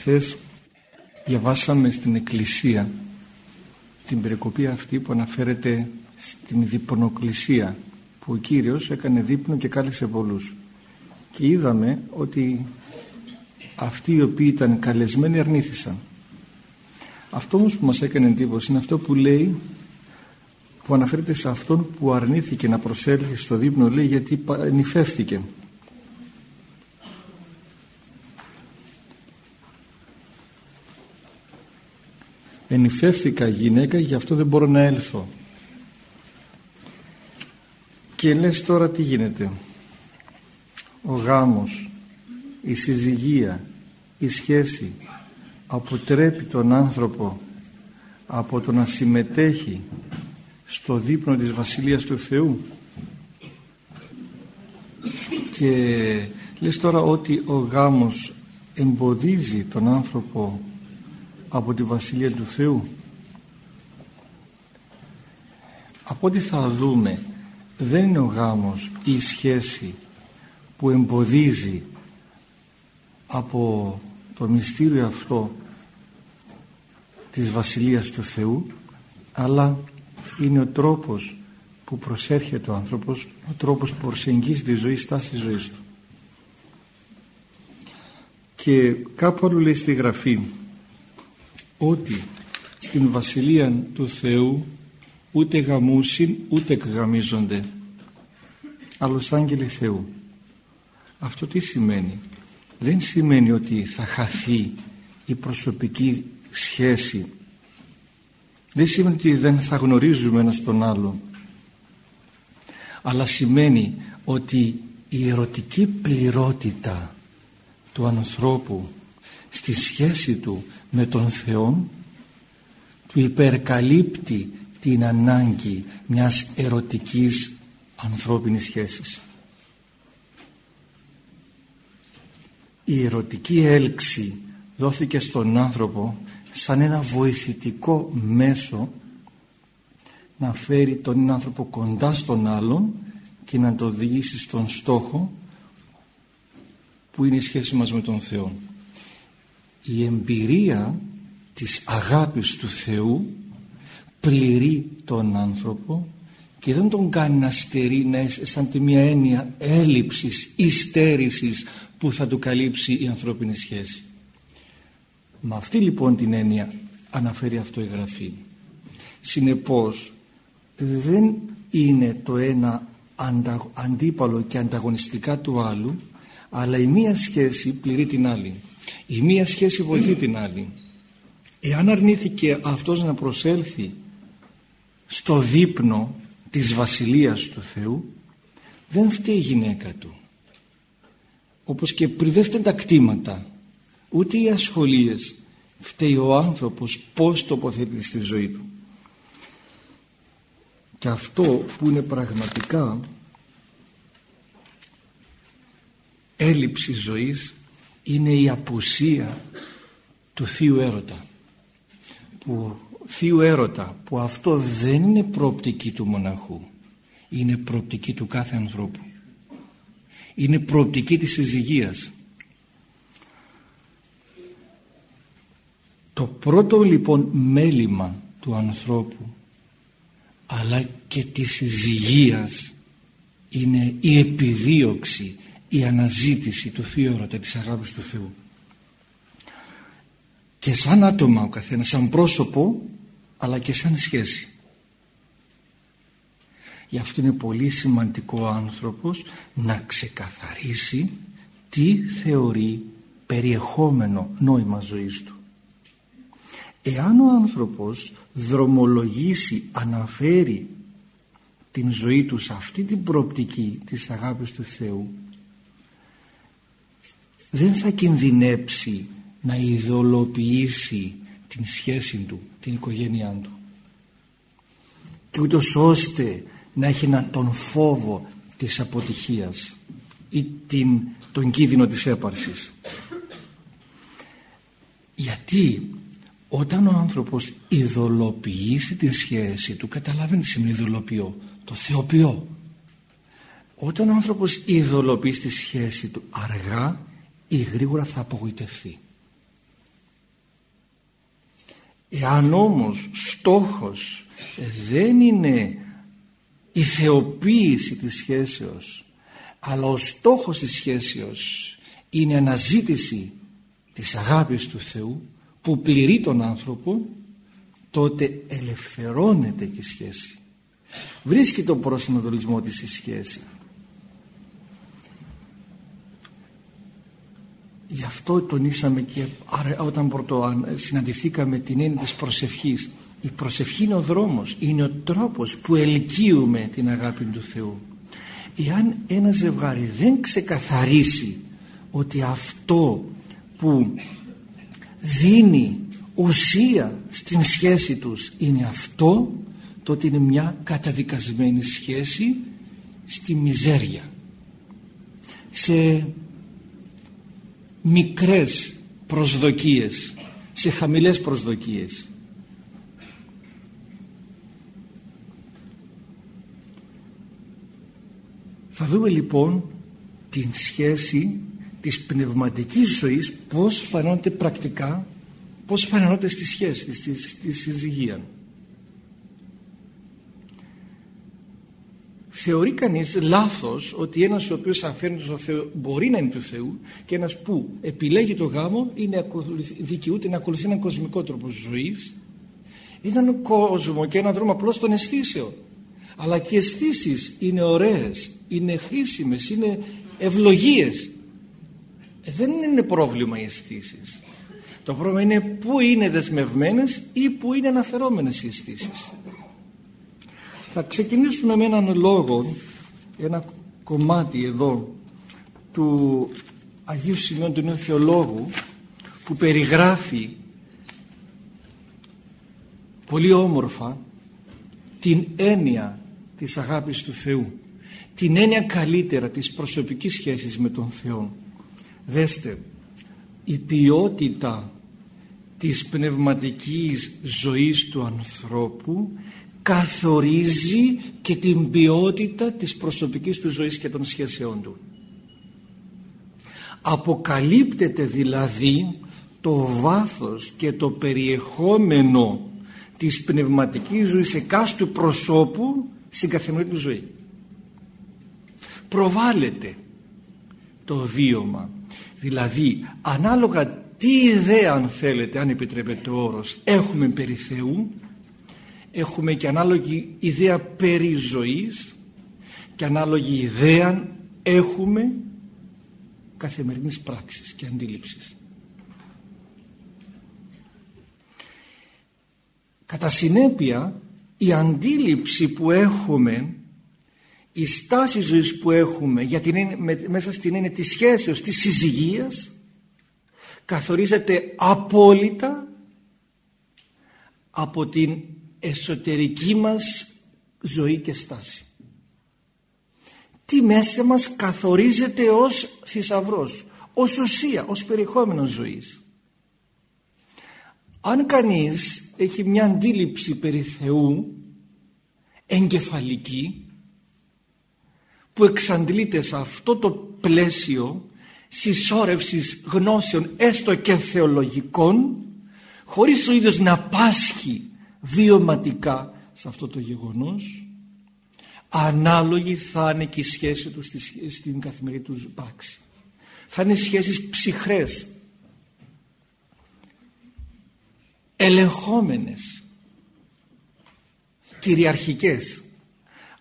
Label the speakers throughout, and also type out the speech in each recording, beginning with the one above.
Speaker 1: Χθες διαβάσαμε στην Εκκλησία την περικοπή αυτή που αναφέρεται στην διπνοκλησία που ο Κύριος έκανε δείπνο και κάλεσε πολλούς. Και είδαμε ότι αυτοί οι οποίοι ήταν καλεσμένοι αρνήθησαν. Αυτό όμως που μας έκανε εντύπωση είναι αυτό που λέει που αναφέρεται σε αυτόν που αρνήθηκε να προσέλθει στο δείπνο λέει γιατί νυφεύτηκε ενυφεύθηκα γυναίκα γι' αυτό δεν μπορώ να έλθω. Και λες τώρα τι γίνεται. Ο γάμος η συζυγία η σχέση αποτρέπει τον άνθρωπο από το να συμμετέχει στο δείπνο της Βασιλείας του Θεού. Και λες τώρα ότι ο γάμος εμποδίζει τον άνθρωπο από τη Βασιλεία του Θεού. Από ό,τι θα δούμε δεν είναι ο γάμος ή η σχέση που εμποδίζει από το μυστήριο αυτό της Βασιλείας του Θεού αλλά είναι ο τρόπος που προσέρχεται ο άνθρωπος ο τρόπος που προσεγγίζει τη ζωή στάση ζωής του. Και κάπου αλλού λέει στη Γραφή ότι στην Βασιλεία του Θεού ούτε γαμούσιν ούτε γαμίζονται άλλος άγγελοι Θεού αυτό τι σημαίνει; Δεν σημαίνει ότι θα χαθεί η προσωπική σχέση. Δεν σημαίνει ότι δεν θα γνωρίζουμε ένας τον άλλον. Αλλά σημαίνει ότι η ερωτική πληρότητα του ανθρώπου στη σχέση του με τον Θεό του υπερκαλύπτει την ανάγκη μιας ερωτικής ανθρώπινης σχέσης. Η ερωτική έλξη δόθηκε στον άνθρωπο σαν ένα βοηθητικό μέσο να φέρει τον άνθρωπο κοντά στον άλλον και να το οδηγήσει στον στόχο που είναι η σχέση μας με τον Θεό. Η εμπειρία της αγάπης του Θεού πληρεί τον άνθρωπο και δεν τον κάνει να στερεί να αισθάνεται μια έννοια έλλειψης ή στέρησης που θα του καλύψει η ανθρώπινη σχέση. Με αυτή λοιπόν την έννοια αναφέρει αυτό η Γραφή. Συνεπώς δεν είναι το ένα αντίπαλο και ανταγωνιστικά του άλλου αλλά η μία σχέση πληρεί την άλλη. Η μία σχέση βοηθεί την άλλη. Εάν αρνήθηκε αυτός να προσέλθει στο δείπνο της Βασιλείας του Θεού δεν φταίει η γυναίκα του όπως και πριν τα κτήματα ούτε οι ασχολίες φταίει ο άνθρωπος πως τοποθετεί στη ζωή του και αυτό που είναι πραγματικά έλλειψη ζωής είναι η απουσία του Θείου Έρωτα. Που Θείου Έρωτα που αυτό δεν είναι προοπτική του μοναχού είναι προοπτική του κάθε ανθρώπου. Είναι προοπτική της συζυγίας. Το πρώτο λοιπόν μέλημα του ανθρώπου αλλά και της συζυγίας είναι η επιδίωξη η αναζήτηση του Θείου Έρωτα της αγάπης του Θεού. Και σαν άτομα ο καθένας σαν πρόσωπο αλλά και σαν σχέση. Γι' αυτό είναι πολύ σημαντικό ο άνθρωπος να ξεκαθαρίσει τι θεωρεί περιεχόμενο νόημα ζωής του. Εάν ο άνθρωπος δρομολογήσει αναφέρει την ζωή του σε αυτή την προοπτική της αγάπης του Θεού δεν θα κινδυνέψει να ιδεολοποιήσει την σχέση του, την οικογένειά του. Και ούτως ώστε να έχει ένα τον φόβο της αποτυχίας ή την, τον κίνδυνο της έπαρσης. Γιατί όταν ο άνθρωπος ειδωλοποιήσει την σχέση του καταλαβαίνει τι σημαίνει ειδωλοποιώ το θεοποιώ. Όταν ο άνθρωπος ειδωλοποιεί τη σχέση του αργά ή γρήγορα θα απογοητευτεί. Εάν όμως στόχος δεν είναι η θεοποίηση της σχέσεως αλλά ο στόχος της σχέσεως είναι αναζήτηση της αγάπης του Θεού που πληρεί τον άνθρωπο τότε ελευθερώνεται και η σχέση. Βρίσκει τον προσανατολισμό της η σχέση γι' αυτό τονίσαμε και όταν πρώτο συναντηθήκαμε την έννοια της προσευχής. Η προσευχή είναι ο δρόμος είναι ο τρόπος που ελκύουμε την αγάπη του Θεού. Εάν ένα ζευγάρι δεν ξεκαθαρίσει ότι αυτό που δίνει ουσία στην σχέση τους είναι αυτό τότε είναι μια καταδικασμένη σχέση στη μιζέρια. Σε μικρές προσδοκίες σε χαμηλές προσδοκίες. Θα δούμε λοιπόν την σχέση της πνευματικής ζωής πώς φανώνεται πρακτικά πώς φανώνεται στη σχέση στη, στη, στη θεωρεί κανείς λάθος ότι ένας ο οποίος αφαίρεται στο Θεό μπορεί να είναι του Θεού και ένας που επιλέγει το γάμο είναι, δικαιούται να ακολουθεί έναν κοσμικό τρόπο ζωής έναν κόσμος και έναν δρόμο απλώς των αισθήσεων αλλά και οι αισθήσεις είναι ωραίες είναι χρήσιμες είναι ευλογίες ε, δεν είναι πρόβλημα οι αισθήσεις. το πρόβλημα είναι πού είναι δεσμευμένες ή πού είναι αναφερόμενες οι αισθήσεις. Θα ξεκινήσουμε με έναν λόγο, ένα κομμάτι εδώ του Αγίου Σημειών του Νέου Θεολόγου που περιγράφει πολύ όμορφα την έννοια της αγάπης του Θεού. Την έννοια καλύτερα της προσωπικής σχέσης με τον Θεό. Δέστε η ποιότητα της πνευματικής ζωής του ανθρώπου καθορίζει και την ποιότητα της προσωπικής του ζωής και των σχέσεών του. Αποκαλύπτεται δηλαδή το βάθος και το περιεχόμενο της πνευματικής ζωής εκάστου προσώπου στην καθημερινή του ζωή. Προβάλλεται το βίωμα. Δηλαδή ανάλογα τι ιδέα αν θέλετε, αν επιτρέπετε ο όρος, έχουμε περί Θεού έχουμε και ανάλογη ιδέα περί ζωής και ανάλογη ιδέα έχουμε καθημερινής πράξης και αντίληψης. Κατά συνέπεια η αντίληψη που έχουμε η στάση ζωής που έχουμε για την, μέσα στην έννοια της σχέσεως, της συζυγίας καθορίζεται απόλυτα από την εσωτερική μας ζωή και στάση. Τι μέσα μας καθορίζεται ως θησαυρός, ως ουσία, ως περιεχόμενο ζωής. Αν κανείς έχει μια αντίληψη περί Θεού εγκεφαλική που εξαντλείται σε αυτό το πλαίσιο συσσόρευσης γνώσεων έστω και θεολογικών χωρίς ο ίδιος να πάσχει βιωματικά σε αυτό το γεγονός. Ανάλογη θα είναι και η σχέση τους στην καθημερινή τους πράξη. Θα είναι σχέσεις ψυχρές. Ελεγχόμενες. Κυριαρχικές.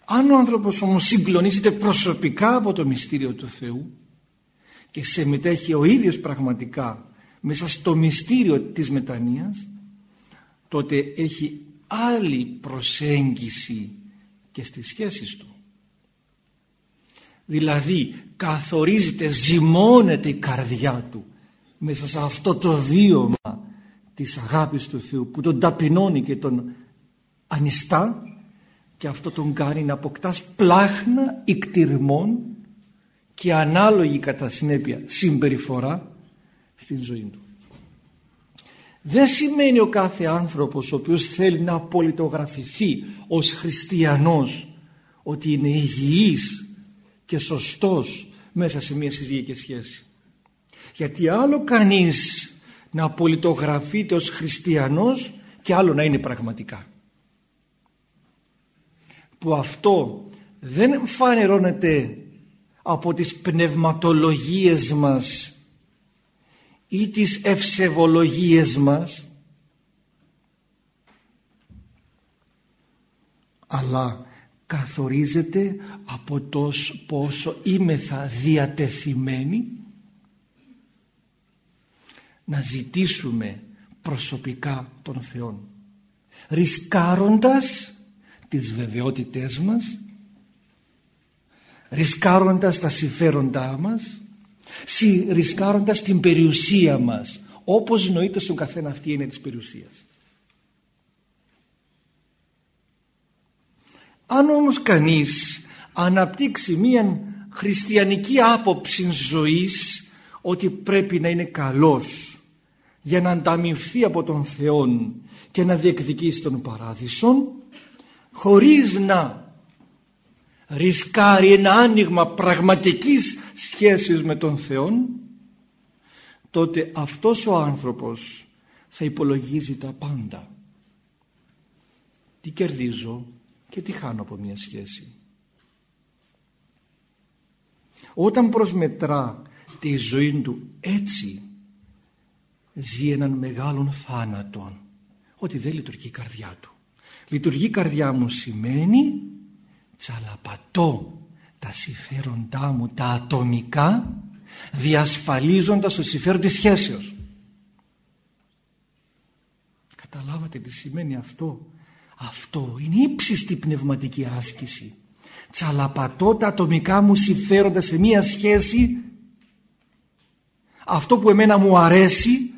Speaker 1: Αν ο άνθρωπος όμως συγκλονίζεται προσωπικά από το μυστήριο του Θεού και σε μετέχει ο ίδιος πραγματικά μέσα στο μυστήριο της μετανοίας τότε έχει άλλη προσέγγιση και στις σχέσεις του. Δηλαδή καθορίζεται, ζυμώνεται η καρδιά του μέσα σε αυτό το βίωμα της αγάπης του Θεού που τον ταπεινώνει και τον ανιστά και αυτό τον κάνει να αποκτάς πλάχνα ικτυρμών και ανάλογη κατά συνέπεια συμπεριφορά στην ζωή του δεν σημαίνει ο κάθε άνθρωπος ο οποίος θέλει να απολυτογραφηθεί ως χριστιανός ότι είναι υγιής και σωστός μέσα σε μια συζυγική σχέση. Γιατί άλλο κανείς να απολυτογραφείται ως χριστιανός και άλλο να είναι πραγματικά. Που αυτό δεν φανερώνεται από τις πνευματολογίες μας ή τις ευσεβολογίες μας. Αλλά καθορίζεται από το πόσο θα διατεθειμένοι να ζητήσουμε προσωπικά τον Θεό ρισκάροντας τις βεβαιότητές μας ρισκάροντας τα συμφέροντά μας ρισκάροντας την περιουσία μας όπως νοείται στον καθένα αυτή είναι της περιουσίας. Αν όμως κανείς αναπτύξει μία χριστιανική άποψη ζωής ότι πρέπει να είναι καλός για να ανταμυφθεί από τον Θεό και να διεκδικήσει τον παράδεισο χωρίς να ρισκάρει ένα άνοιγμα πραγματικής σχέσης με τον Θεό τότε αυτός ο άνθρωπος θα υπολογίζει τα πάντα. Τι κερδίζω και τι χάνω από μια σχέση. Όταν προσμετρά τη ζωή του έτσι ζει έναν μεγάλον θάνατο ότι δεν λειτουργεί η καρδιά του. Λειτουργεί η καρδιά μου σημαίνει τσαλαπατώ τα συμφέροντά μου τα ατομικά διασφαλίζοντας το συμφέρον της σχέσεως. Καταλάβατε τι σημαίνει αυτό; Αυτό είναι ύψιστη πνευματική άσκηση. Τσαλαπατώ τα ατομικά μου συμφέροντα σε μία σχέση. Αυτό που εμένα μου αρέσει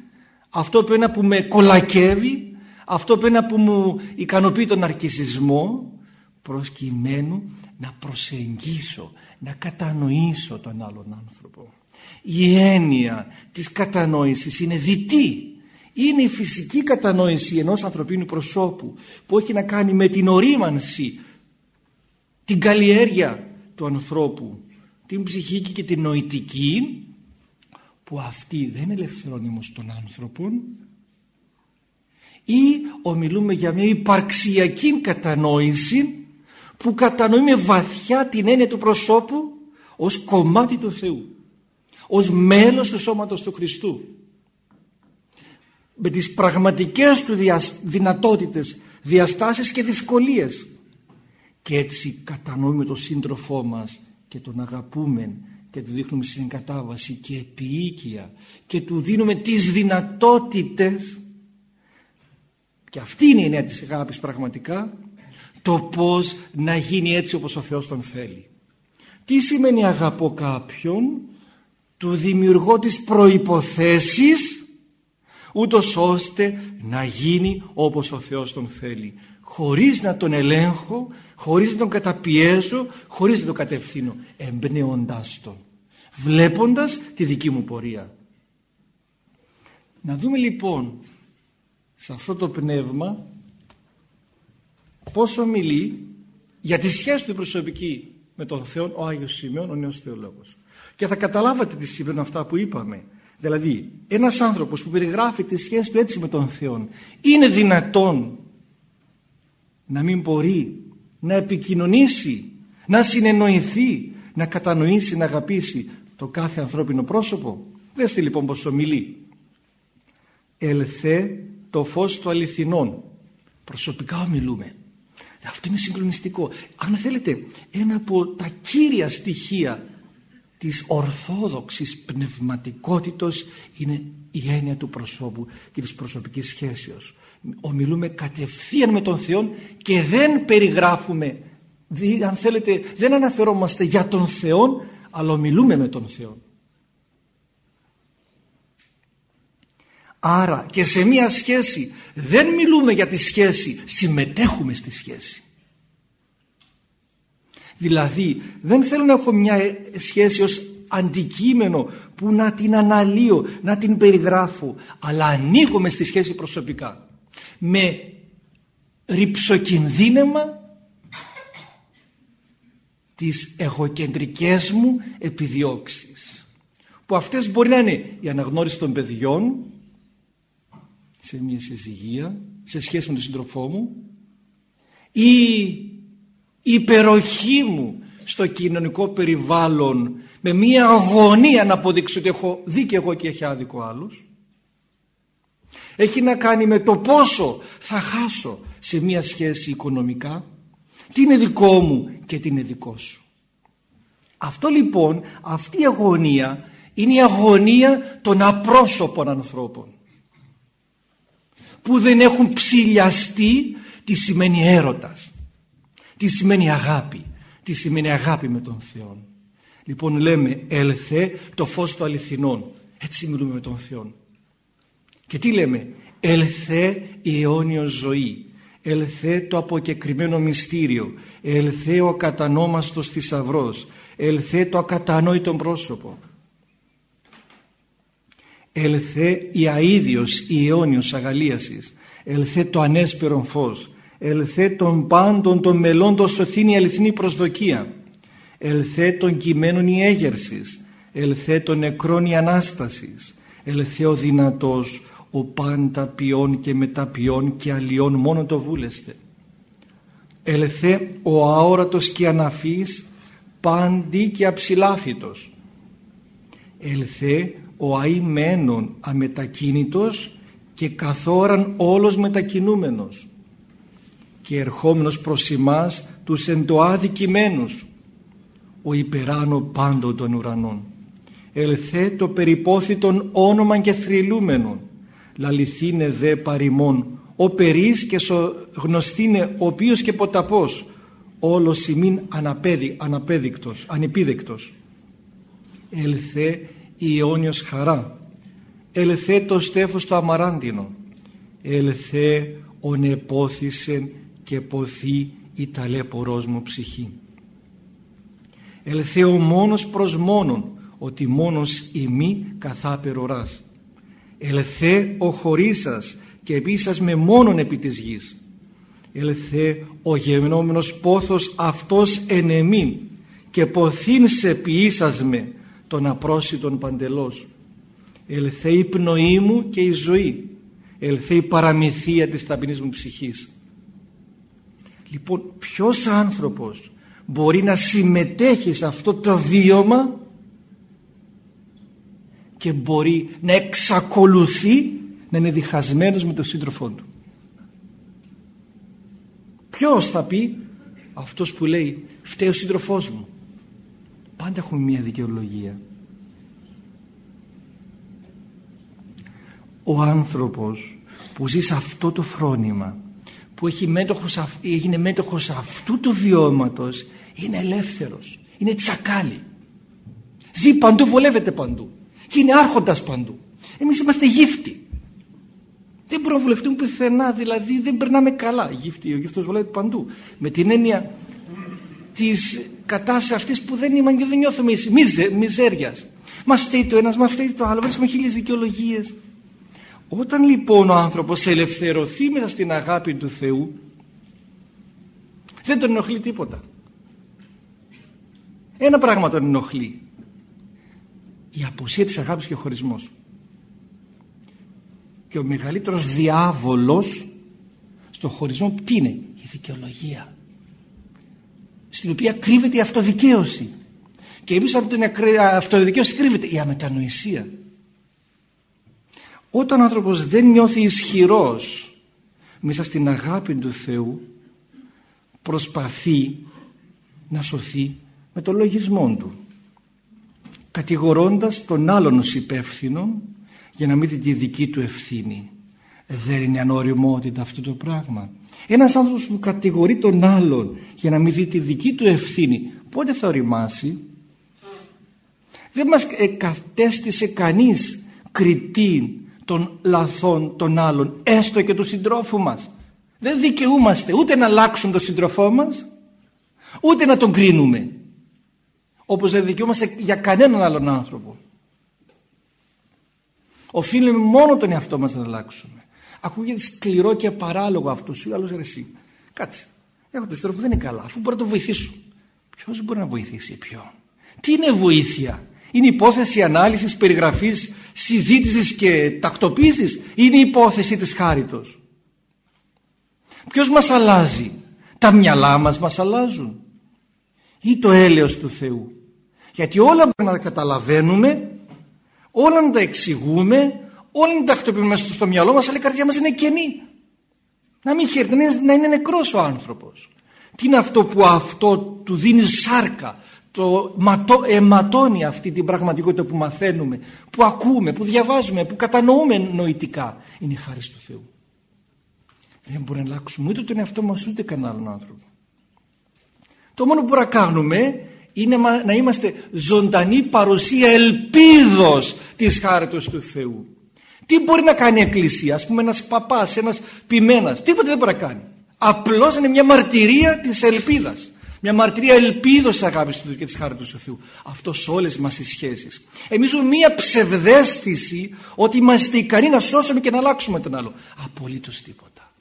Speaker 1: αυτό που, που με κολακεύει αυτό που, που μου ικανοποιεί τον αρκισισμό προσκειμένου να προσεγγίσω, να κατανοήσω τον άλλον άνθρωπο. Η έννοια της κατανόησης είναι δυτή. Είναι η φυσική κατανόηση ενός ανθρωπίνου προσώπου που έχει να κάνει με την ορίμανση, την καλλιέργεια του ανθρώπου, την ψυχική και την νοητική που αυτή δεν ελευθερώνει όμως τον άνθρωπο ή ομιλούμε για μια υπαρξιακή κατανόηση που κατανοεί βαθιά την έννοια του προσώπου ως κομμάτι του Θεού ως μέλος του σώματος του Χριστού. Με τις πραγματικές του δυνατότητες διαστάσεις και δυσκολίες. Και έτσι κατανοούμε τον σύντροφό μας και τον αγαπούμε και του δείχνουμε συγκατάβαση και επίοικια και του δίνουμε τις δυνατότητες. Και αυτή είναι η νέα της αγάπης πραγματικά το πως να γίνει έτσι όπως ο Θεός τον θέλει. Τι σημαίνει αγαπώ κάποιον, του δημιουργώ τις προϋποθέσεις ούτως ώστε να γίνει όπως ο Θεός τον θέλει χωρίς να τον ελέγχω, χωρίς να τον καταπιέζω, χωρίς να τον κατευθύνω, εμπνέοντάς τον, βλέποντας τη δική μου πορεία. Να δούμε λοιπόν σε αυτό το πνεύμα πόσο μιλεί για τη σχέση του προσωπική με τον Θεό ο Άγιος Σημείων, ο νέος θεολόγος. Και θα καταλάβατε τι σημαίνουν αυτά που είπαμε. Δηλαδή, ένας άνθρωπος που περιγράφει τη σχέση του έτσι με τον Θεό είναι δυνατόν να μην μπορεί να επικοινωνήσει, να συνεννοηθεί, να κατανοήσει, να αγαπήσει το κάθε ανθρώπινο πρόσωπο. Δέστε λοιπόν πως ομιλεί. Ελθέ το φως του αληθινών. Προσωπικά ομιλούμε. Αυτό είναι συγκλονιστικό. Αν θέλετε, ένα από τα κύρια στοιχεία της ορθόδοξης πνευματικότητος είναι η έννοια του προσώπου και της προσωπικής σχέσεως. Ομιλούμε κατευθείαν με τον Θεό και δεν περιγράφουμε, αν θέλετε, δεν αναφερόμαστε για τον Θεό, αλλά ομιλούμε με τον Θεό. Άρα και σε μία σχέση δεν μιλούμε για τη σχέση, συμμετέχουμε στη σχέση. Δηλαδή δεν θέλω να έχω μια σχέση ως αντικείμενο που να την αναλύω, να την περιγράφω, αλλά ανοίγομαι στη σχέση προσωπικά. Με ρηψοκινδύνεμα τις εγωκεντρικές μου επιδιώξεις που αυτές μπορεί να είναι η αναγνώριση των παιδιών σε μια συζυγία σε σχέση με τον σύντροφό μου ή η υπεροχή μου στο κοινωνικό περιβάλλον με μια αγωνία να αποδείξω ότι έχω δίκαιο εγώ και έχει άδικο άλλος έχει να κάνει με το πόσο θα χάσω σε μια σχέση οικονομικά τι είναι δικό μου και τι είναι δικό σου. Αυτό λοιπόν αυτή η αγωνία είναι η αγωνία των απρόσωπων ανθρώπων που δεν έχουν ψηλιαστεί τι σημαίνει έρωτας τι σημαίνει αγάπη τι σημαίνει αγάπη με τον Θεό λοιπόν λέμε έλθε το φως του αληθινών έτσι μιλούμε με τον Θεό και τι λέμε; Έλθε η αιώνιος ζωή. Ελθέ το αποκεκριμένο μυστήριο. Ελθέ ο κατανόμαστος θησαυρός, ελθέ το ακατανόητο πρόσωπο ελθέ η αίδιος η αιώνιος αγαλίασης. Ελθέ το ανέσπερον φως. Ελθέ των πάντων των μελών το σωθήνει η αληθινή προσδοκία. Ελθέ των κειμένων η έγερσης. Ελθέ των νεκρών η Ανάστασης. Ελθέ ο δυνατός ο πάντα ποιών και μεταποιών και αλλιών μόνο το βούλεστε. Ελθέ ο αόρατος και αναφής πάντη και αψηλάφιτος ελθέ ο αημένον αμετακίνητος και καθόραν όλος μετακινούμενος και ερχόμενος προς εμάς τους εντοάδικημένους ο υπεράνω πάντων των ουρανών. Ελθέ το περιπόθητον όνομα και θρυλούμενον. Λαληθήνε δε παρημών ο περίς και σο γνωστήνε ο οποίος και ποταπός όλος ημίν αναπέδι, αναπέδικτος, ανεπίδεκτος. Ελθέ η αιώνιος χαρά. Ελθέ το στέφος το αμαράντινο. Ελθέ ο νεπόθησεν και ποθεί η ταλέπορός μου ψυχή. Ελθέ ο μόνος προς μόνον ότι μόνος ημί καθάπερο ράς. Ελθέ ο χωρίσας και επίσης με μόνον επί της γης. Ελθέ ο γεννόμενος πόθος αυτός εν εμήν και ποθήν σε ποιήσας με τον απρόσιτον παντελώς. Ελθέ η πνοή μου και η ζωή. Ελθέ η παραμυθία της ταπεινής μου ψυχής. Λοιπόν ποιος άνθρωπος μπορεί να συμμετέχει σε αυτό το βίωμα και μπορεί να εξακολουθεί να είναι διχασμένος με τον σύντροφό του; Ποιος θα πει αυτός που λέει φταίει ο σύντροφός μου πάντα έχουμε μια δικαιολογία. Ο άνθρωπος που ζει σε αυτό το φρόνημα που έχει μέτοχος, έγινε μέτοχος αυτού του βιώματος είναι ελεύθερος, είναι τσακάλι. Ζει παντού, βολεύεται παντού και είναι άρχοντας παντού. Εμείς είμαστε γύφτοι. Δεν μπορούμε να βουλευτούμε πουθενά δηλαδή δεν περνάμε καλά γύφτη, ο γύφτος βολεύεται παντού. Με την έννοια της κατάστασης αυτής που δεν είμαστε και δεν νιώθουμε μιζε, μιζέριας. Μας φταίει το ένας, μας φταίει το άλλο βρίσκουμε χίλιες δικαιολογίες. Όταν λοιπόν ο άνθρωπος ελευθερωθεί μέσα στην αγάπη του Θεού δεν τον ενοχλεί τίποτα. Ένα πράγμα τον ενοχλεί. Η αποσία της αγάπης και ο χωρισμός. Και ο μεγαλύτερος διάβολος στο χωρισμό τι είναι; Η δικαιολογία στην οποία κρύβεται η αυτοδικαίωση. Και εμείς από την αυτοδικαίωση κρύβεται η αμετανοησία. Όταν ο άνθρωπος δεν νιώθει ισχυρός μέσα στην αγάπη του Θεού προσπαθεί να σωθεί με το λογισμό του κατηγορώντας τον άλλον ως υπεύθυνο για να μην δει τη δική του ευθύνη. Δεν είναι ανοριμότητα αυτό το πράγμα ένας άνθρωπος που κατηγορεί τον άλλον για να μην δει τη δική του ευθύνη πότε θα οριμάσει; Δεν μας κατέστησε κανείς κριτή των λαθών των άλλων έστω και του συντρόφου μας. Δεν δικαιούμαστε ούτε να αλλάξουν τον συντροφό μας ούτε να τον κρίνουμε. Όπως δεν δικαιούμαστε για κανέναν άλλον άνθρωπο. Οφείλουμε μόνο τον εαυτό μας να αλλάξουμε ακούγεται σκληρό και παράλογο αυτός σου άλλος εσύ κάτσε έχω τον συντρόφο δεν είναι καλά αφού μπορεί να το βοηθήσω ποιος μπορεί να βοηθήσει ποιον; Τι είναι βοήθεια; Είναι υπόθεση ανάλυσης περιγραφής συζήτησης και τακτοποίησης είναι η υπόθεση της χάριτος; Ποιος μας αλλάζει, τα μυαλά μας μας αλλάζουν ή το έλεος του Θεού. Γιατί όλα μπορούμε να τα καταλαβαίνουμε, όλα να τα εξηγούμε, όλα να τα τακτοποιούμε στο μυαλό μας, αλλά η καρδιά μας είναι κενή. Να μην χαίρεται, να είναι νεκρός ο άνθρωπος. Τι είναι αυτό που αυτό του δίνει σάρκα, το αιματώνει αυτή την πραγματικότητα που μαθαίνουμε, που ακούμε, που διαβάζουμε, που κατανοούμε νοητικά. Είναι η χάρη του Θεού. Δεν μπορεί να αλλάξουμε ούτε τον εαυτό μας ούτε κανέναν άλλον άνθρωπο. Το μόνο που μπορούμε να κάνουμε είναι να είμαστε ζωντανή παρουσία ελπίδος της χάριτος του Θεού. Τι μπορεί να κάνει η Εκκλησία, ας πούμε ένας παπάς, ένας ποιμένας, τίποτα δεν μπορεί να κάνει. Απλώς είναι μια μαρτυρία της ελπίδας. Μια μαρτυρία ελπίδος της αγάπης του και της χάριτος του Θεού. Αυτός σε όλες μας τις σχέσεις. Εμείς ζούμε μια ψευδέστηση ότι είμαστε ικανοί να σώσουμε και να αλλάξουμε τον άλλο. Απολύτως τίποτα.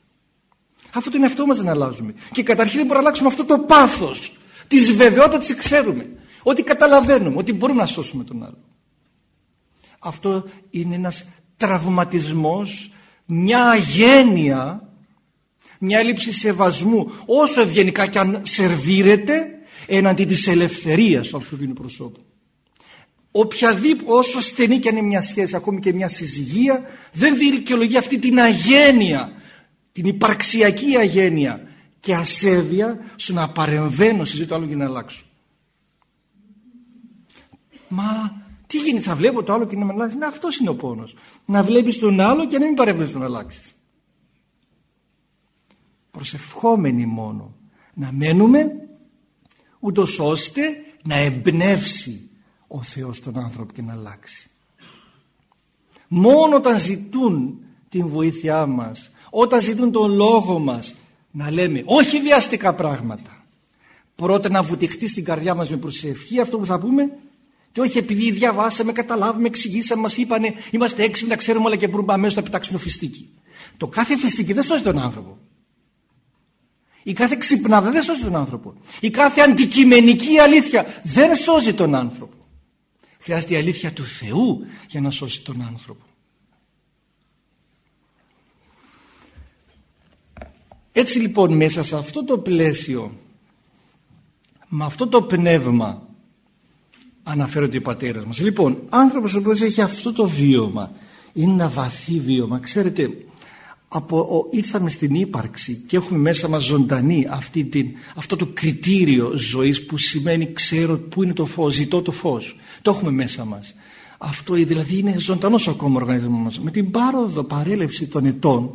Speaker 1: Αυτό είναι αυτό μας δεν αλλάζουμε. Και καταρχήν δεν μπορούμε να αλλάξουμε αυτό το πάθος. Της βεβαιότητας της ξέρουμε. Ότι καταλαβαίνουμε ότι μπορούμε να σώσουμε τον άλλο. Αυτό είναι ένας τραυματισμός, μια αγένεια μια έλλειψη σεβασμού όσο ευγενικά και αν σερβίρεται έναντι της ελευθερίας του ανθρωπίνου προσώπου. Οποιαδήποτε, όσο στενή και αν είναι μια σχέση, ακόμη και μια συζυγία, δεν δικαιολογεί αυτή την αγένεια, την υπαρξιακή αγένεια και ασέβεια στο να παρεμβαίνω στη ζωή του άλλου για να αλλάξω. Μα τι γίνεται, θα βλέπω το άλλο και να με αλλάξεις. Να, αυτός είναι ο πόνος. Να βλέπεις τον άλλο και να μην παρεμβαίνεις να αλλάξεις προσευχόμενοι μόνο να μένουμε ούτως ώστε να εμπνεύσει ο Θεός τον άνθρωπο και να αλλάξει. Μόνο όταν ζητούν την βοήθειά μας, όταν ζητούν τον λόγο μας, να λέμε όχι βιαστικά πράγματα. Πρώτα να βουτυχτείς στην καρδιά μας με προσευχή αυτό που θα πούμε και όχι επειδή διαβάσαμε, καταλάβουμε, εξηγήσαμε, μας είπανε είμαστε έξυπνοι να ξέρουμε όλα και μπορούμε αμέσως να πετάξουμε φιστίκι. Το κάθε φιστίκι δεν σώζει τον άνθρωπο. Η κάθε ξυπνάδα δεν σώζει τον άνθρωπο. Η κάθε αντικειμενική αλήθεια δεν σώζει τον άνθρωπο. Χρειάζεται η αλήθεια του Θεού για να σώσει τον άνθρωπο. Έτσι λοιπόν μέσα σε αυτό το πλαίσιο με αυτό το πνεύμα αναφέρονται οι πατέρες μας. Λοιπόν, άνθρωπος ο οποίος έχει αυτό το βίωμα είναι ένα βαθύ βίωμα. Ξέρετε, από, ήρθαμε στην ύπαρξη και έχουμε μέσα μας ζωντανή αυτή την, αυτό το κριτήριο ζωής που σημαίνει ξέρω πού είναι το φως, ζητώ το φως. Το έχουμε μέσα μας. Αυτό δηλαδή είναι ζωντανός ακόμα ο οργανισμός μας. Με την πάροδο παρέλευση των ετών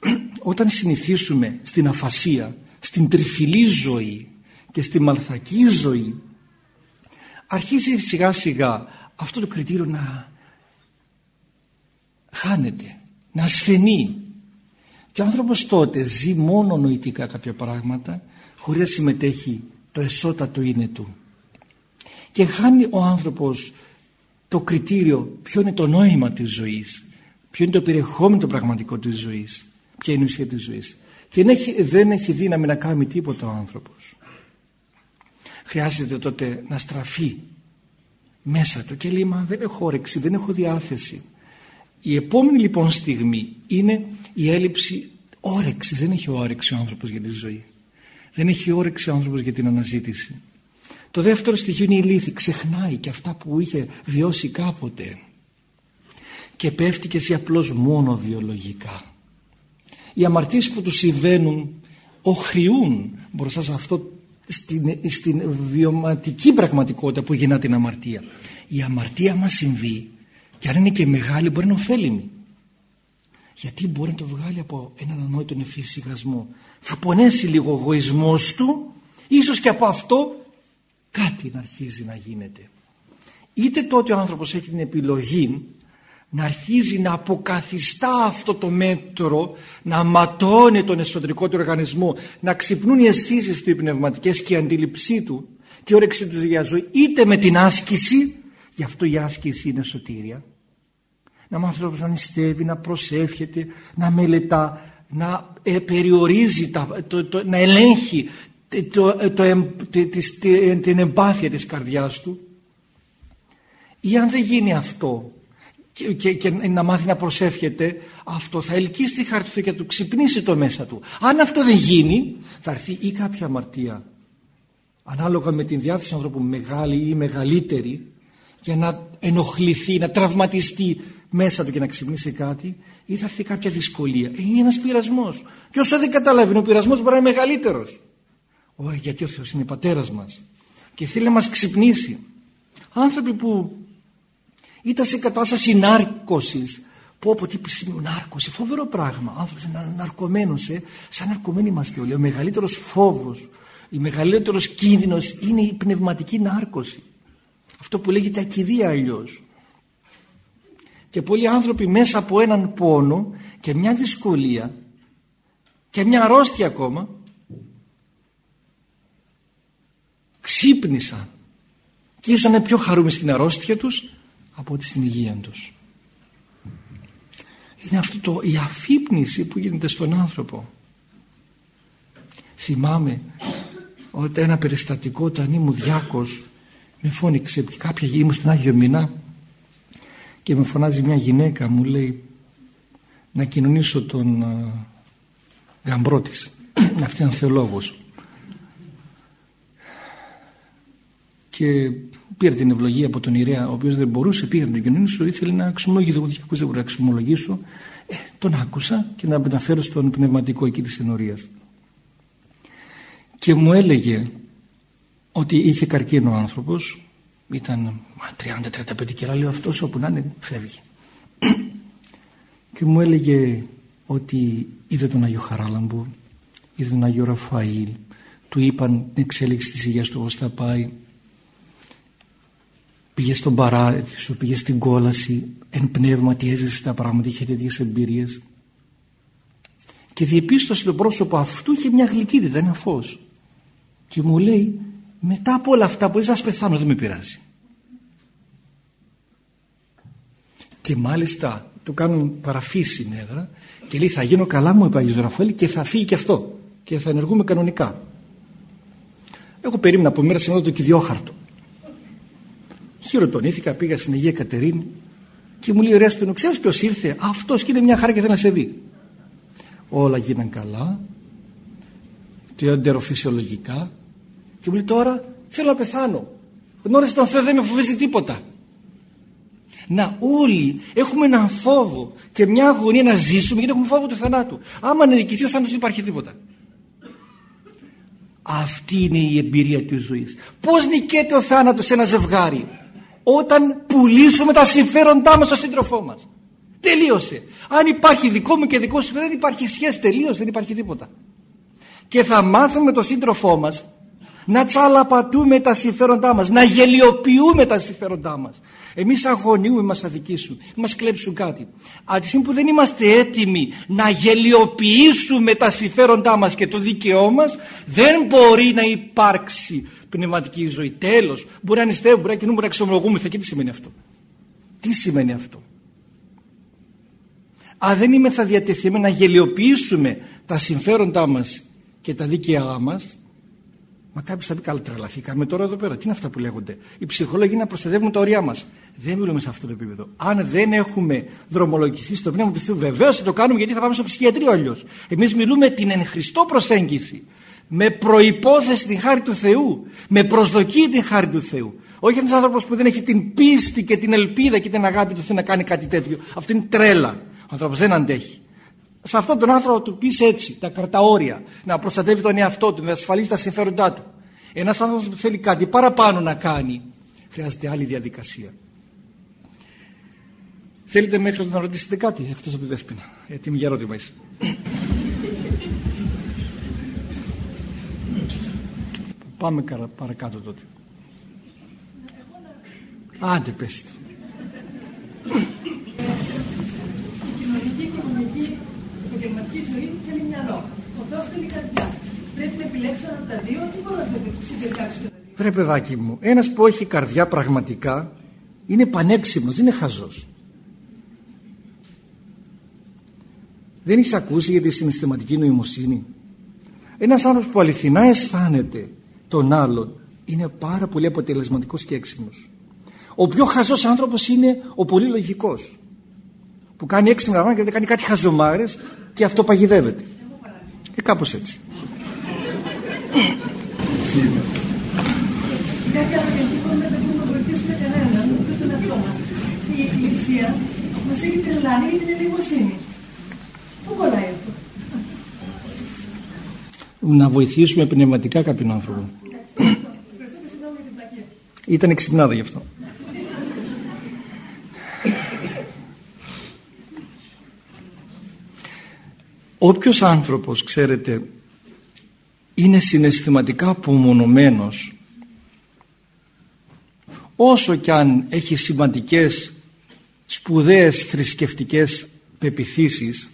Speaker 1: όταν συνηθίσουμε στην αφασία, στην τριφυλή ζωή και στη μαλθακή ζωή αρχίζει σιγά σιγά αυτό το κριτήριο να χάνεται να ασθενεί. Και ο άνθρωπος τότε ζει μόνο νοητικά κάποια πράγματα χωρίς να συμμετέχει το εσώτατο είναι του. Και χάνει ο άνθρωπος το κριτήριο ποιο είναι το νόημα της ζωής ποιο είναι το περιεχόμενο το πραγματικό της ζωής ποια είναι η ουσία της ζωής. Και δεν έχει, δεν έχει δύναμη να κάνει τίποτα ο άνθρωπος χρειάζεται τότε να στραφεί μέσα του και λέει μα δεν έχω όρεξη, δεν έχω διάθεση η επόμενη λοιπόν στιγμή είναι η έλλειψη όρεξη. Δεν έχει όρεξη ο άνθρωπος για τη ζωή. Δεν έχει όρεξη ο άνθρωπος για την αναζήτηση. Το δεύτερο στοιχείο είναι η λύθη. Ξεχνάει και αυτά που είχε βιώσει κάποτε. Και πέφτει και εσύ απλώς μόνο βιολογικά. Οι αμαρτίες που τους συμβαίνουν οχριούν μπροστά σε αυτό στην, στην βιωματική πραγματικότητα που γεννά την αμαρτία. Η αμαρτία μας συμβεί και αν είναι και μεγάλη μπορεί να είναι ωφέλιμη. Γιατί μπορεί να το βγάλει από έναν ανόητο εφησυχασμό. Θα πονέσει λίγο ο εγωισμός του, ίσως και από αυτό κάτι να αρχίζει να γίνεται. Είτε τότε ο άνθρωπος έχει την επιλογή να αρχίζει να αποκαθιστά αυτό το μέτρο, να ματώνει τον εσωτερικό του οργανισμό, να ξυπνούν οι αισθήσεις του οι πνευματικές και η αντίληψή του και η όρεξη του για ζωή, είτε με την άσκηση Γι' αυτό η άσκηση είναι σωτήρια. Να μάθει ο να νηστεύει, να προσεύχεται, να μελετά, να ε, περιορίζει, τα, το, να ελέγχει το, το, την εμπάθεια της καρδιάς του. ή αν δεν γίνει αυτό και, και, και, να μάθει να προσεύχεται αυτό θα ελκύσει τη χάρη του και του ξυπνήσει το μέσα του αν αυτό δεν γίνει θα έρθει ή κάποια αμαρτία ανάλογα με την διάθεση του ανθρώπου μεγάλη ή μεγαλύτερη για να ενοχληθεί, να τραυματιστεί μέσα του και να ξυπνήσει κάτι ή θα έρθει κάποια δυσκολία. Ε, είναι ένας πειρασμός. Και όσο δεν καταλάβει, ο πειρασμός μπορεί να είναι μεγαλύτερος. Όχι, γιατί ο Θεός είναι πατέρας μας και θέλει να μας ξυπνήσει. Άνθρωποι που ήταν σε κατάσταση νάρκωσης Πω πω τι σημαίνει νάρκωση, φοβερό πράγμα. Άνθρωπος είναι ναρκωμένος, ε. σαν ναρκωμένοι είμαστε όλοι. Ο μεγαλύτερος φόβος, ο μεγαλύτερος κίνδυνος είναι η πνευματική νάρκωση. Αυτό που λέγεται ακιδεία αλλιώς. Και πολλοί άνθρωποι μέσα από έναν πόνο και μια δυσκολία και μια αρρώστια ακόμα ξύπνησαν και ήσαν πιο χαρούμενοι στην αρρώστια τους από ότι στην υγεία τους. Είναι αυτό το, η αφύπνιση που γίνεται στον άνθρωπο. Θυμάμαι ότι ένα περιστατικό όταν ήμουν διάκος με φώνηξε κάποια γη στον Άγιο Μηνά και με φωνάζει μια γυναίκα μου λέει να κοινωνήσω τον uh, γαμπρό της αυτή είναι θεολόγος και πήρε την ευλογία από τον ιερέα ο οποίος δεν μπορούσε πήγε να τον κοινωνήσω ήθελε να αξιολογήσω. Εγώ δεν μπορούσα να αξιολογήσω. Ε, τον άκουσα και να μεταφέρω στον πνευματικό εκεί της ενορίας. Και μου έλεγε ότι είχε καρκίνο ο άνθρωπος ήταν 30-35 κιλά λέω αυτός όπου να είναι φεύγει. Και μου έλεγε ότι είδε τον Άγιο Χαράλαμπο είδε τον Άγιο Ραφαήλ του είπαν την εξέλιξη της υγείας του πως θα πάει πήγε στον παράδεισο, πήγε στην κόλαση εν πνεύματι έζησε τα πράγματα είχε τέτοιες εμπειρίες. Και διεπίστωσε το πρόσωπο αυτού είχε μια γλυκύτητα, ένα φως. Και μου λέει μετά από όλα αυτά που σας πεθάνω δεν με πειράζει και μάλιστα του κάνουν παραφή συνέδρα και λέει θα γίνω καλά μου είπε Ραφαήλ και θα φύγει και αυτό. Και θα ενεργούμε κανονικά εγώ περίμενα από μέρα σήμερα το κυδιόχαρτο χειροτονήθηκα πήγα στην Αγία Κατερίνη και μου λέει ωραία στον ξέρεις ποιος ήρθε αυτός και είναι μια χαρά και θέλει να σε δει όλα γίναν καλά το εντεροφυσιολογικά και μου λέει τώρα θέλω να πεθάνω. Γνώρισε τον Θεό δεν με φοβίζει τίποτα. Να όλοι έχουμε έναν φόβο και μια αγωνία να ζήσουμε γιατί έχουμε φόβο του θανάτου. Άμα νικηθεί ο θάνατος δεν υπάρχει τίποτα. Αυτή είναι η εμπειρία της ζωής. Πώς νικέται ο θάνατος σε ένα ζευγάρι; Όταν πουλήσουμε τα συμφέροντά μας στον σύντροφό μας. Τελείωσε. Αν υπάρχει δικό μου και δικό σου δεν υπάρχει σχέση. Τελείωσε. Δεν υπάρχει τίποτα. Και θα μάθουμε τον σύντροφό μας να τσαλαπατούμε τα συμφέροντά μας, να γελιοποιούμε τα συμφέροντά μας. Εμείς αγωνιούμε, μας αδικήσουν, μας κλέψουν κάτι. Από τη στιγμή που δεν είμαστε έτοιμοι να γελιοποιήσουμε τα συμφέροντά μας και το δίκαιό μας, δεν μπορεί να υπάρξει πνευματική ζωή. Τέλος, μπορεί να νηστεύουμε, μπορεί να κινούμε, μπορεί να Και τι σημαίνει αυτό; Τι σημαίνει αυτό; Αν δεν είμαι θα διατεθειμένοι να γελιοποιήσουμε τα συμφέροντά μας και τα δίκαιά μας, Μα κάποιο θα πει καλά, τρελαθήκαμε τώρα εδώ πέρα. Τι είναι αυτά που λέγονται; Οι ψυχολόγοι να προστατεύουν τα όρια μας. Δεν μιλούμε σε αυτό το επίπεδο. Αν δεν έχουμε δρομολογηθεί στο πνεύμα του Θεού, βεβαίως θα το κάνουμε γιατί θα πάμε στο ψυχιατρίο αλλιώς. Εμείς μιλούμε την εν Χριστώ προσέγγιση. Με προπόθεση την χάρη του Θεού. Με προσδοκία την χάρη του Θεού. Όχι ένας άνθρωπος που δεν έχει την πίστη και την ελπίδα και την αγάπη του Θεού να κάνει κάτι τέτοιο. Αυτό είναι τρέλα. Ο άνθρωπος δεν αντέχει σε αυτόν τον άνθρωπο του πεις έτσι, τα κρατά όρια, να προστατεύει τον εαυτό του, να ασφαλίσει τα συμφέροντά του. Ένας άνθρωπος που θέλει κάτι παραπάνω να κάνει, χρειάζεται άλλη διαδικασία. Θέλετε μέχρι να ρωτήσετε κάτι εκτό από τη Δέσποινα. Έτοιμη για ερώτημα είσαι. Πάμε παρακάτω τότε. Άντε πέστε
Speaker 2: επαγγελματική ζωή θέλει μυαλό. Ο Θεός θέλει καρδιά. Πρέπει να επιλέξω από τα δύο, τι μπορώ να συνδυάξει τα δύο.
Speaker 1: Βρε παιδάκι μου, ένας που έχει καρδιά πραγματικά είναι πανέξυπνο, δεν είναι χαζός. Δεν έχει ακούσει για τη συναισθηματική νοημοσύνη; Ένας άνθρωπος που αληθινά αισθάνεται τον άλλον είναι πάρα πολύ αποτελεσματικός και έξυπνος. Ο πιο χαζός άνθρωπος είναι ο πολύ λογικός. Που κάνει έξι πράγματα και κάνει κάτι χαζομάρες και αυτό παγιδεύεται. Και κάπως έτσι.
Speaker 2: Κάτι άλλο γιατί μπορούμε να βοηθήσουμε κανέναν, ούτε τον εαυτό μα. Η Εκκλησία μα έχει τρελάνει για την ελεημοσύνη. Πού κολλάει αυτό.
Speaker 1: Να βοηθήσουμε πνευματικά κάποιον άνθρωπο. Ήταν εξυπνάδα γι' αυτό. Όποιος άνθρωπος, ξέρετε, είναι συναισθηματικά απομονωμένος όσο κι αν έχει σημαντικές σπουδαίες θρησκευτικές πεπιθήσεις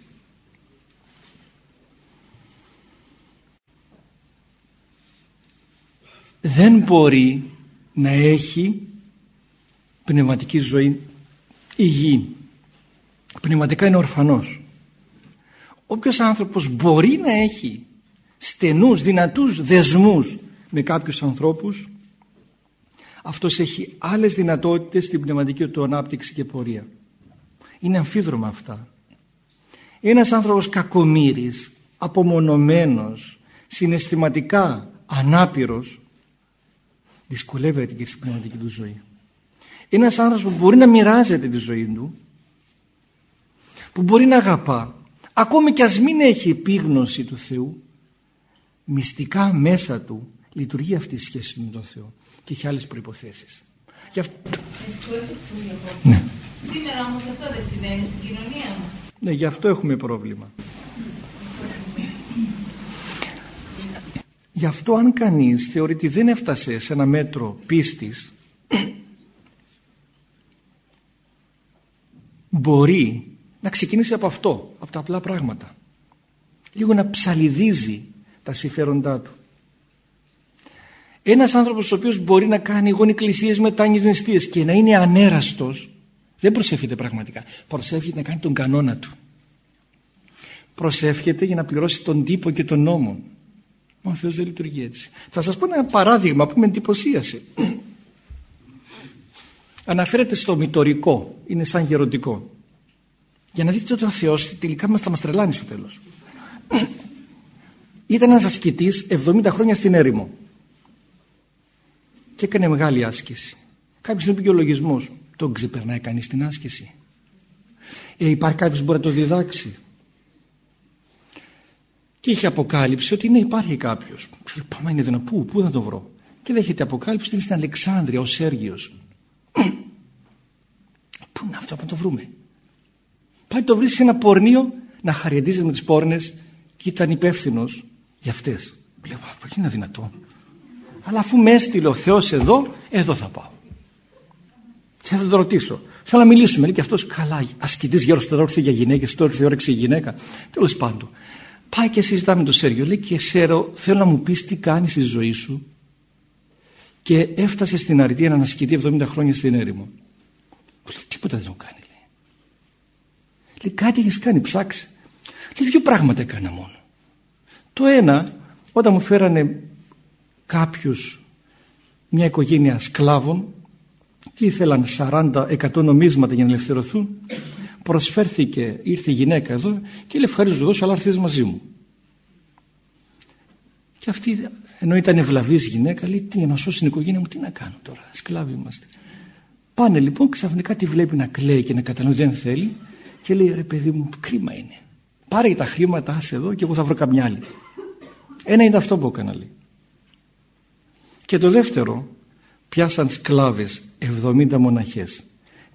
Speaker 1: δεν μπορεί να έχει πνευματική ζωή υγιή. Πνευματικά είναι ορφανός. Όποιος άνθρωπος μπορεί να έχει στενούς, δυνατούς δεσμούς με κάποιους ανθρώπους αυτός έχει άλλες δυνατότητες στην πνευματική του ανάπτυξη και πορεία. Είναι αμφίδρομα αυτά. Ένας άνθρωπος κακομύρης, απομονωμένος, συναισθηματικά ανάπηρος δυσκολεύεται και στην πνευματική του ζωή. Ένας άνθρωπος που μπορεί να μοιράζεται τη ζωή του που μπορεί να αγαπά ακόμη και ας μην έχει επίγνωση του Θεού μυστικά μέσα του λειτουργεί αυτή η σχέση με τον Θεό και έχει άλλες προϋποθέσεις. Γι αυτό...
Speaker 3: Ναι. Σήμερα όμως αυτό δεν συμβαίνει στην κοινωνία μας.
Speaker 1: Ναι, γι' αυτό έχουμε πρόβλημα. Γι' αυτό αν κανείς θεωρεί ότι δεν έφτασε σε ένα μέτρο πίστης μπορεί να ξεκινήσει από αυτό, από τα απλά πράγματα. Λίγο να ψαλιδίζει τα συμφέροντά του. Ένας άνθρωπος ο οποίος μπορεί να κάνει γονικλησίες μετάνοιες νηστείες και να είναι ανέραστος δεν προσεύχεται πραγματικά. Προσεύχεται να κάνει τον κανόνα του. Προσεύχεται για να πληρώσει τον τύπο και τον νόμο. Μα ο Θεός δεν λειτουργεί έτσι. Θα σας πω ένα παράδειγμα που με εντυπωσίασε. Αναφέρεται στο μητορικό. Είναι σαν γεροντικό. Για να δείτε ότι ο Θεός τελικά μας θα μας τρελάνει στο τέλος. Ήταν ένας ασκητής 70 χρόνια στην έρημο και έκανε μεγάλη άσκηση. Κάποιος είπε και ο λογισμός. Τον ξεπερνάει κανείς την άσκηση. Ε, υπάρχει κάποιος που μπορεί να το διδάξει. Και είχε αποκάλυψη ότι ναι υπάρχει κάποιος. Πάμε είναι δυνατό. Πού, πού θα το βρω. Και δέχεται αποκάλυψη ότι είναι στην Αλεξάνδρεια ο Σέργιος. Πού είναι αυτό, να το βρούμε. Πάει το βρεις σε ένα πορνείο να χαριαντίζει με τις πόρνες και ήταν υπεύθυνος για αυτές. Λέω, πολύ είναι δυνατό. Αλλά αφού με έστειλε ο Θεός εδώ, εδώ θα πάω. Και θα τον ρωτήσω. Θέλω να μιλήσουμε. Λέει και αυτός καλά. Ασκητή γέρο τώρα ήρθε για γυναίκες, τώρα ήρθε όρεξη για γυναίκα. Τέλος πάντων. Πάει και συζητάμε με τον Σέργιο. Λέει και Σέρο, θέλω να μου πεις τι κάνεις στη ζωή σου. Και έφτασε στην Αριτία να ασκητεί 70 χρόνια στην έρημο. Λέει τίποτα δεν μου κάνει. Λέει, λέει κάτι έχεις κάνει, ψάξε. Λέει δύο πράγματα έκανα μόνο. Το ένα, όταν μου φέρανε κάποιους μια οικογένεια σκλάβων και ήθελαν 40-100 νομίσματα για να ελευθερωθούν προσφέρθηκε, ήρθε η γυναίκα εδώ και λέει ευχαριστώ σου δώσω αλλά έρθεις μαζί μου και αυτή ενώ ήταν ευλαβής γυναίκα λέει τι να σώσει την οικογένεια μου τι να κάνω τώρα σκλάβοι είμαστε πάνε λοιπόν ξαφνικά τη βλέπει να κλαίει και να κατανοεί δεν θέλει και λέει ρε παιδί μου κρίμα είναι. Πάρε τα χρήματα άσε εδώ και εγώ θα βρω καμιά άλλη ένα είναι αυτό που έκανα λέει. Και το δεύτερο, πιάσαν σκλάβες 70 μοναχές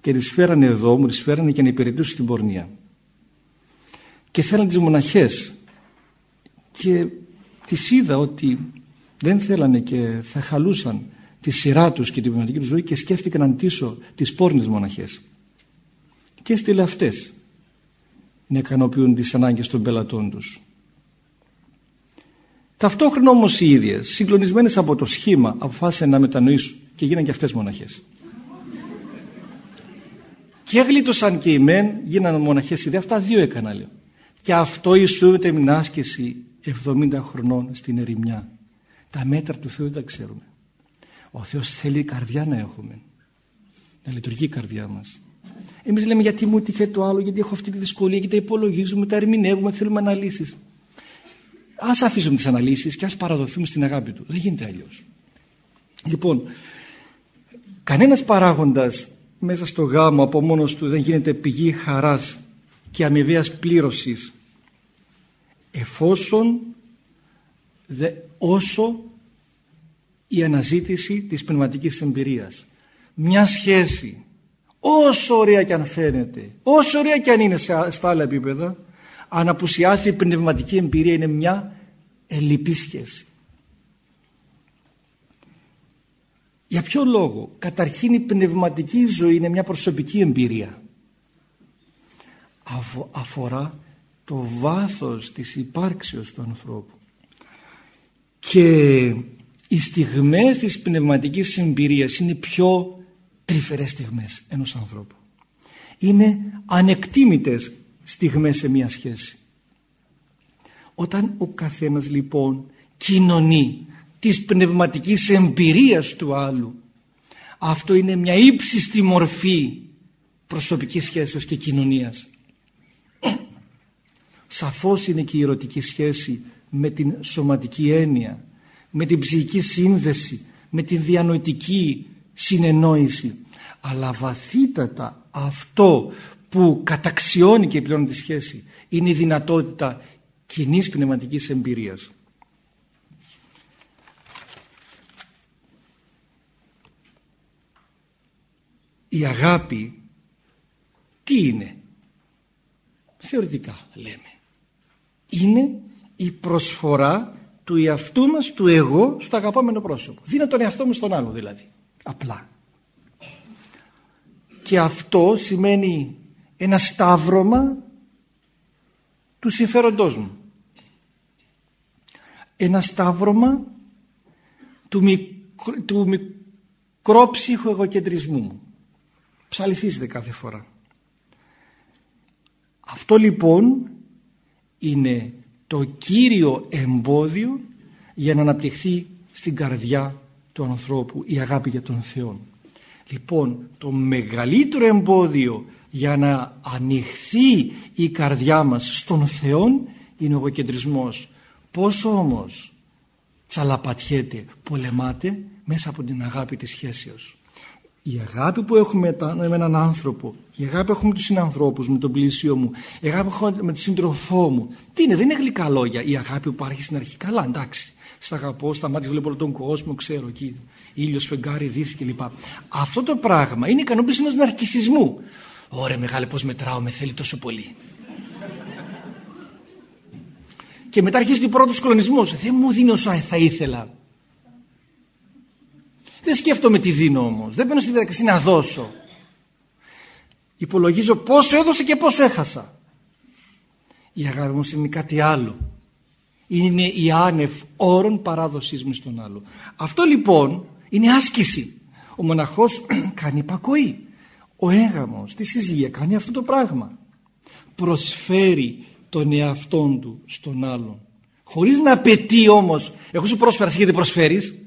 Speaker 1: και τις φέρανε εδώ, μου τις φέρανε για να υπηρετήσουν στην πορνεία. Και θέλαν τις μοναχές. Και τις είδα ότι δεν θέλανε και θα χαλούσαν τη σειρά τους και την πνευματική τους ζωή και σκέφτηκα να αντίσω τις πόρνες μοναχές. Και έστειλε αυτές να ικανοποιούν τις ανάγκες των πελατών τους. Ταυτόχρονα όμως οι ίδιες, συγκλονισμένες από το σχήμα, αποφάσισαν να μετανοήσουν και γίναν και αυτές μοναχές. Και γλίτωσαν και οι μεν, γίναν μοναχές οι Αυτά δύο έκανα λέω. Και αυτό ισούται μια άσκηση 70 χρονών στην ερημιά. Τα μέτρα του Θεού δεν τα ξέρουμε. Ο Θεός θέλει καρδιά να έχουμε. να λειτουργεί η καρδιά μας. Εμείς λέμε γιατί μου τυχε το άλλο, γιατί έχω αυτή τη δυσκολία, γιατί τα υπολογίζουμε, τα ερμηνεύουμε, θέλουμε αναλύσεις. Ας αφήσουμε τις αναλύσεις και ας παραδοθούμε στην αγάπη του. Δεν γίνεται αλλιώς. Λοιπόν, κανένας παράγοντας μέσα στο γάμο από μόνος του δεν γίνεται πηγή χαράς και αμοιβαίας πλήρωσης εφόσον δε, όσο η αναζήτηση της πνευματικής εμπειρίας. Μια σχέση όσο ωραία και αν φαίνεται, όσο ωραία και αν είναι στα άλλα επίπεδα αν απουσιάζει η πνευματική εμπειρία είναι μια ελλειπή σχέση. Για ποιο λόγο; Καταρχήν η πνευματική ζωή είναι μια προσωπική εμπειρία. Αφορά το βάθος της υπάρξεως του ανθρώπου. Και οι στιγμές της πνευματικής εμπειρίας είναι πιο τρυφερές στιγμές ενός ανθρώπου. Είναι ανεκτήμητες στιγμές σε μια σχέση. Όταν ο καθένας λοιπόν κοινωνεί της πνευματικής εμπειρίας του άλλου αυτό είναι μια ύψιστη μορφή προσωπικής σχέσης και κοινωνίας. Σαφώς είναι και η ερωτική σχέση με την σωματική έννοια, με την ψυχική σύνδεση, με την διανοητική συνεννόηση. Αλλά βαθύτατα αυτό που καταξιώνει και πλέον τη σχέση είναι η δυνατότητα κοινής πνευματικής εμπειρίας. Η αγάπη τι είναι; Θεωρητικά λέμε είναι η προσφορά του εαυτού μας του εγώ στο αγαπάμενο πρόσωπο δίνω τον εαυτό μου στον άλλο δηλαδή απλά. Και αυτό σημαίνει ένα σταύρωμα του συμφέροντός μου. Ένα σταύρωμα του, μικρο, του μικρόψυχου εγωκεντρισμού μου. Ψαληθίζεται κάθε φορά. Αυτό λοιπόν είναι το κύριο εμπόδιο για να αναπτυχθεί στην καρδιά του ανθρώπου η αγάπη για τον Θεό. Λοιπόν, το μεγαλύτερο εμπόδιο για να ανοιχθεί η καρδιά μας στον Θεό είναι ο εγωκεντρισμός. Πόσο όμως τσαλαπατιέται, πολεμάται μέσα από την αγάπη της σχέσεως. Η αγάπη που έχουμε με έναν άνθρωπο, η αγάπη που έχουμε με τους συνανθρώπους, με τον πλησίο μου, η αγάπη που έχω με τον σύντροφό μου. Τι είναι, δεν είναι γλυκά λόγια. Η αγάπη που υπάρχει στην αρχή. Καλά, εντάξει. Στα αγαπώ, στα μάτια βλέπω όλο τον κόσμο, ξέρω εκεί. Ήλιος, φεγγάρι, δύση κλπ. Αυτό το πράγμα είναι ικανοποίηση ενός ναρκισισμού. Ωραία μεγάλε πως μετράω, με θέλει τόσο πολύ. και μετά αρχίζει ο πρώτος κλονισμός. Δεν μου δίνει όσα θα ήθελα. Δεν σκέφτομαι τι δίνω όμως. Δεν μπαίνω στη διαδικασία να δώσω. Υπολογίζω πόσο έδωσε και πόσο έχασα. Η αγάπη όμως είναι κάτι άλλο. Είναι η άνευ όρων παράδοσής μου στον άλλο. Αυτό λοιπόν είναι άσκηση. Ο μοναχός κάνει υπακοή. Ο έγαμος της συζυγία κάνει αυτό το πράγμα. Προσφέρει τον εαυτόν του στον άλλον. Χωρίς να απαιτεί όμως, εγώ σου πρόσφερα γιατί προσφέρεις;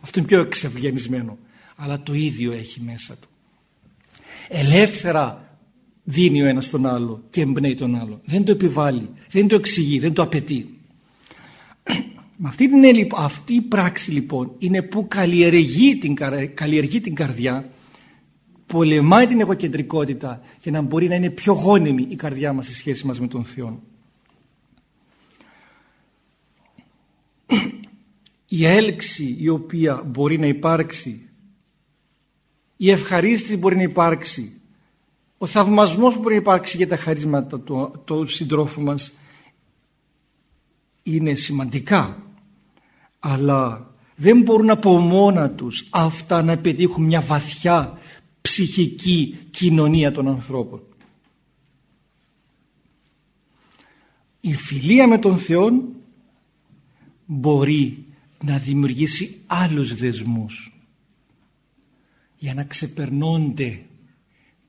Speaker 1: Αυτό είναι πιο εξευγενισμένο. Αλλά το ίδιο έχει μέσα του. Ελεύθερα δίνει ο ένας τον άλλο και εμπνέει τον άλλο. Δεν το επιβάλλει, δεν το εξηγεί, δεν το απαιτεί. Με αυτή, την, αυτή η πράξη λοιπόν είναι που καλλιεργεί την, καλλιεργεί την καρδιά πολεμάει την εγωκεντρικότητα για να μπορεί να είναι πιο γόνιμη η καρδιά μας στη σχέση μας με τον Θεό. Η έλξη η οποία μπορεί να υπάρξει, η ευχαρίστηση μπορεί να υπάρξει, ο θαυμασμός που μπορεί να υπάρξει για τα χαρίσματα του, του συντρόφου μας είναι σημαντικά αλλά δεν μπορούν από μόνα τους αυτά να πετύχουν μια βαθιά ψυχική κοινωνία των ανθρώπων. Η φιλία με τον Θεό μπορεί να δημιουργήσει άλλους δεσμούς για να ξεπερνώνται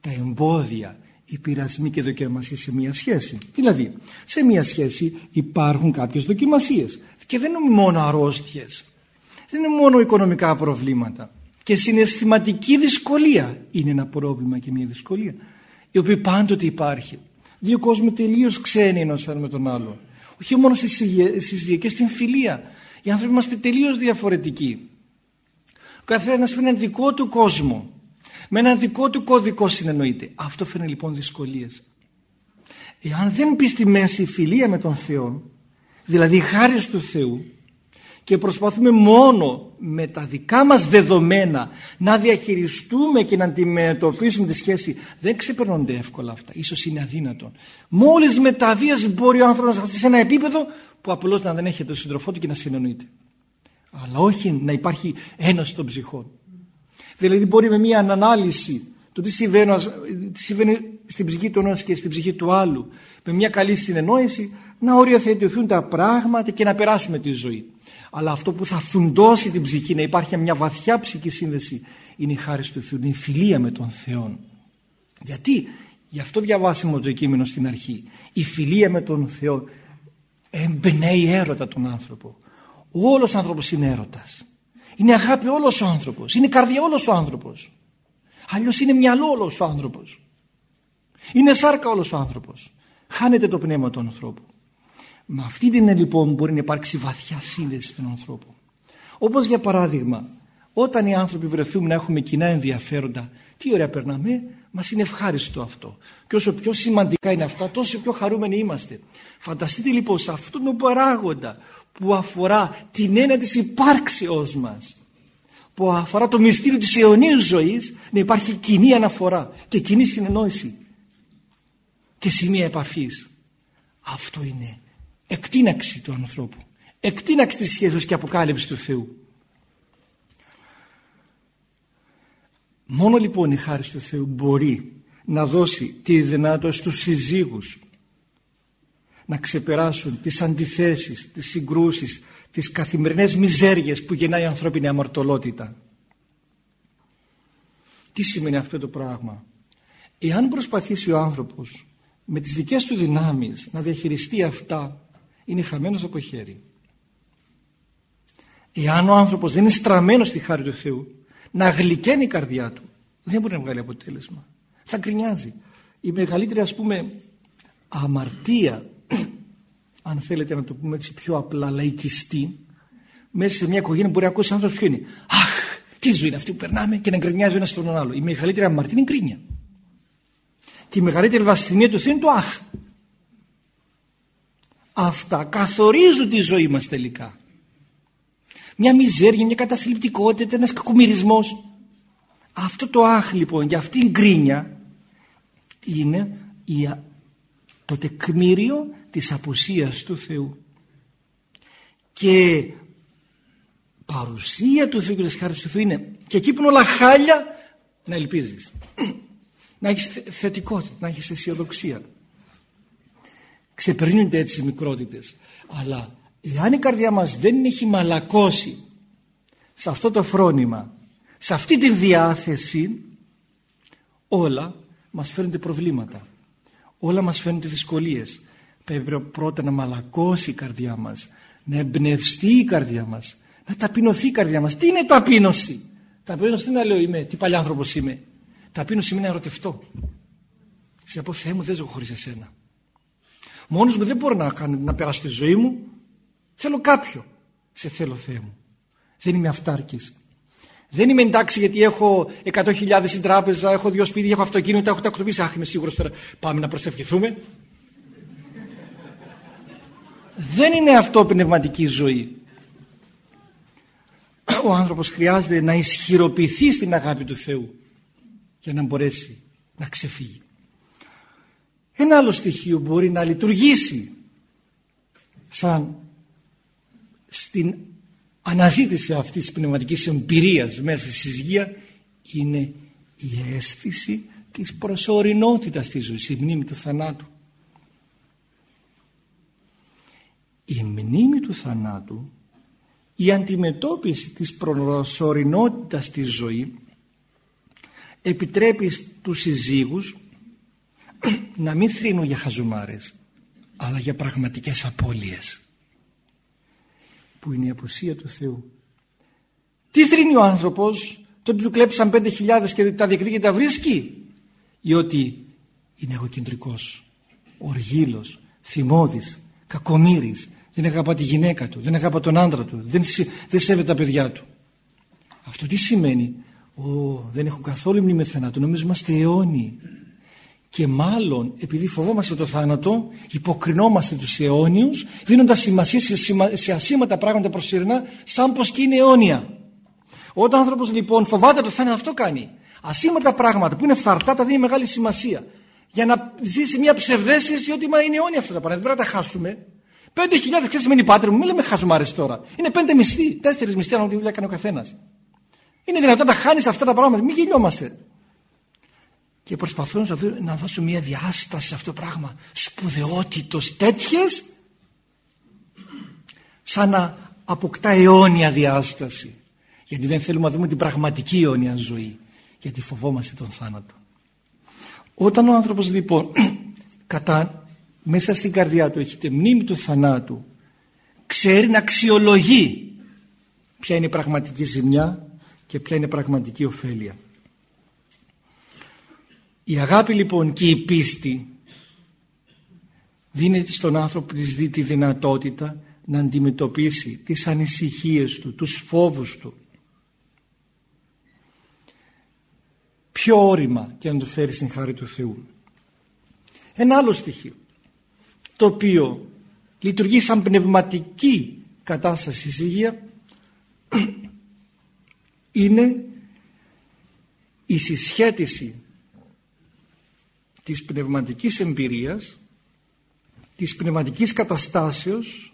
Speaker 1: τα εμπόδια, οι πειρασμοί και δοκιμασίες σε μια σχέση. Δηλαδή, σε μια σχέση υπάρχουν κάποιες δοκιμασίες και δεν είναι μόνο αρρώστιες, δεν είναι μόνο οικονομικά προβλήματα. και συναισθηματική δυσκολία είναι ένα πρόβλημα και μια δυσκολία η οποία πάντοτε υπάρχει. Δύο κόσμοι τελείως ξένοι ενό με τον άλλο. Όχι μόνο στις συζυγίε και στην φιλία. Οι άνθρωποι είμαστε τελείως διαφορετικοί. Ο καθένας με έναν δικό του κόσμο. Με έναν δικό του κωδικό συνεννοείται. Αυτό φέρνει λοιπόν δυσκολίες. Εάν δεν μπει στη μέση η φιλία με τον Θεό, δηλαδή η χάρη του Θεού, και προσπαθούμε μόνο με τα δικά μας δεδομένα να διαχειριστούμε και να αντιμετωπίσουμε τη σχέση δεν ξεπερνώνται εύκολα αυτά. Ίσως είναι αδύνατο μόλις με τα βίας μπορεί ο άνθρωπος να φτάσει σε ένα επίπεδο που απλώς να δεν έχει τον σύντροφό του και να συνεννοείται. Αλλά όχι να υπάρχει ένωση των ψυχών δηλαδή μπορεί με μια ανάλυση το τι συμβαίνει, τι συμβαίνει στην ψυχή του ενός και στην ψυχή του άλλου με μια καλή συνεννόηση να οριοθετηθούν τα πράγματα και να περάσουμε τη ζωή αλλά αυτό που θα φουντώσει την ψυχή να υπάρχει μια βαθιά ψυχική σύνδεση είναι η χάρη του Θεού, είναι η φιλία με τον Θεό. Γιατί, γι' αυτό διαβάσαμε το κείμενο στην αρχή, η φιλία με τον Θεό εμπνέει έρωτα τον άνθρωπο. Όλος ο άνθρωπος είναι έρωτας. Είναι αγάπη όλος ο άνθρωπος. Είναι καρδιά όλος ο άνθρωπος. Αλλιώς είναι μυαλό όλος ο άνθρωπος. Είναι σάρκα όλος ο άνθρωπος. Χάνεται το πνεύμα του ανθρώπου. Με αυτή την λοιπόν μπορεί να υπάρξει βαθιά σύνδεση των ανθρώπων. Όπως για παράδειγμα, όταν οι άνθρωποι βρεθούμε να έχουμε κοινά ενδιαφέροντα, τι ωραία περνάμε, μας είναι ευχάριστο αυτό. Και όσο πιο σημαντικά είναι αυτά, τόσο πιο χαρούμενοι είμαστε. Φανταστείτε λοιπόν σε αυτόν τον παράγοντα που αφορά την έννοια της υπάρξεώς μας, που αφορά το μυστήριο της αιωνίου ζωής, να υπάρχει κοινή αναφορά και κοινή συνεννόηση και σημεία επαφής. Αυτό είναι εκτείναξη του ανθρώπου εκτείναξη της σχέσης και αποκάλυψης του Θεού μόνο λοιπόν η χάρη του Θεού μπορεί να δώσει τη δυνατότητα στους συζύγους να ξεπεράσουν τις αντιθέσεις, τις συγκρούσεις, τις καθημερινές μιζέριες που γεννάει η ανθρώπινη αμαρτωλότητα. Τι σημαίνει αυτό το πράγμα; Εάν προσπαθήσει ο άνθρωπος με τις δικές του δυνάμεις να διαχειριστεί αυτά είναι χαμένος από χέρι. Εάν ο άνθρωπος δεν είναι στραμμένος στη χάρη του Θεού να γλυκαίνει η καρδιά του δεν μπορεί να βγάλει αποτέλεσμα. Θα γκρινιάζει. Η μεγαλύτερη ας πούμε αμαρτία αν θέλετε να το πούμε έτσι πιο απλά λαϊκιστή μέσα σε μια οικογένεια μπορεί να ακούσει άνθρωπος ποιο είναι. Αχ, τι ζωή είναι αυτή που περνάμε και να γκρινιάζει ένας στον άλλο. Η μεγαλύτερη αμαρτία είναι η γκρίνια. Και η μεγαλύτερη βασιλεία του Θεού είναι το αχ. Αυτά καθορίζουν τη ζωή μας τελικά. Μια μιζέρια, μια καταθλιπτικότητα, ένας κακομυρισμός. Αυτό το άχ λοιπόν και αυτή η γκρίνια είναι η, το τεκμήριο της απουσίας του Θεού. Και παρουσία του Θεού και της χάρης του Θεού είναι και εκεί που είναι όλα χάλια να ελπίζεις. να έχεις θετικότητα, να έχεις αισιοδοξία ξεπερνούνται έτσι οι μικρότητες. Αλλά εάν η καρδιά μας δεν έχει μαλακώσει σε αυτό το φρόνημα σε αυτή τη διάθεση όλα μας φέρνουν προβλήματα. Όλα μας φέρνουν δυσκολίες. Πρέπει πρώτα να μαλακώσει η καρδιά μας να εμπνευστεί η καρδιά μας να ταπεινωθεί η καρδιά μας. Τι είναι ταπείνωση; Ταπείνωση τι να λέω είμαι τι παλιάνθρωπος είμαι ταπείνωση είναι να ερωτευτώ σε πω Θεέ μου δεν ζω χωρίς εσένα Μόνος μου δεν μπορώ να, κάνω, να περάσω τη ζωή μου. Θέλω κάποιο. Σε θέλω Θεέ μου. Δεν είμαι αυτάρκης. Δεν είμαι εντάξει γιατί έχω 100.000 στην τράπεζα, έχω δύο σπίτια, έχω αυτοκίνητα, έχω τακτοποιήσει. Αχ, είμαι σίγουρος τώρα. Πάμε να προσευχηθούμε. Δεν είναι αυτό πνευματική ζωή. Ο άνθρωπος χρειάζεται να ισχυροποιηθεί στην αγάπη του Θεού για να μπορέσει να ξεφύγει. Ένα άλλο στοιχείο μπορεί να λειτουργήσει σαν στην αναζήτηση αυτής της πνευματικής εμπειρίας μέσα στη συζυγία είναι η αίσθηση της προσωρινότητας της ζωής, η μνήμη του θανάτου. Η μνήμη του θανάτου, η αντιμετώπιση της προσωρινότητας της ζωής επιτρέπει στους συζύγους να μην θρύνουν για χαζουμάρες αλλά για πραγματικές απώλειες που είναι η απουσία του Θεού τι θρύνει ο άνθρωπος τότε του κλέψαν πέντε χιλιάδες και τα διεκδίκει και τα βρίσκει ή ότι είναι εγωκεντρικός, οργήλος, θυμώδης, κακομύρης, δεν αγαπά τη γυναίκα του, δεν αγαπά τον άντρα του, δεν, δεν σέβεται τα παιδιά του. Αυτό τι σημαίνει; Ω, δεν έχω καθόλου μνήμη θανάτου, νομίζω είμαστε αιώνιοι. Και μάλλον επειδή φοβόμαστε το θάνατο, υποκρινόμαστε τους αιώνιους, δίνοντας σημασία σε, σε ασήμαντα πράγματα προσωρινά, σαν πως και είναι αιώνια. Όταν ο άνθρωπος λοιπόν φοβάται το θάνατο, αυτό κάνει. Ασήμαντα πράγματα που είναι φθαρτά τα δίνει μεγάλη σημασία. Για να ζήσει μια ψευδέστηση ότι μα είναι αιώνια αυτά τα πράγματα. Δεν πρέπει να τα χάσουμε. Πέντε χιλιάδες, ξέρεις σημαίνει πάτερ μου, μην λέμε χασμάρε τώρα. Είναι πέντε μισθοί, τέσσερις μισθοί, αν τη δουλειά κάνει ο καθένας. Είναι δυνατόν να χάνεις αυτά τα πράγματα, μην γελιόμαστε. Και προσπαθώ να δώσω μια διάσταση σε αυτό το πράγμα σπουδαιότητος τέτοιες, σαν να αποκτά αιώνια διάσταση. Γιατί δεν θέλουμε να δούμε την πραγματική αιώνια ζωή. Γιατί φοβόμαστε τον θάνατο. Όταν ο άνθρωπος λοιπόν κατά μέσα στην καρδιά του έχετε μνήμη του θανάτου ξέρει να αξιολογεί ποια είναι η πραγματική ζημιά και ποια είναι η πραγματική ωφέλεια. Η αγάπη λοιπόν και η πίστη δίνει στον άνθρωπο της δυνατότητα να αντιμετωπίσει τις ανησυχίες του, τους φόβους του πιο όρημα και να το φέρει στην χάρη του Θεού. Ένα άλλο στοιχείο το οποίο λειτουργεί σαν πνευματική κατάσταση της υγεία είναι η συσχέτιση της πνευματικής εμπειρίας της πνευματικής καταστάσεως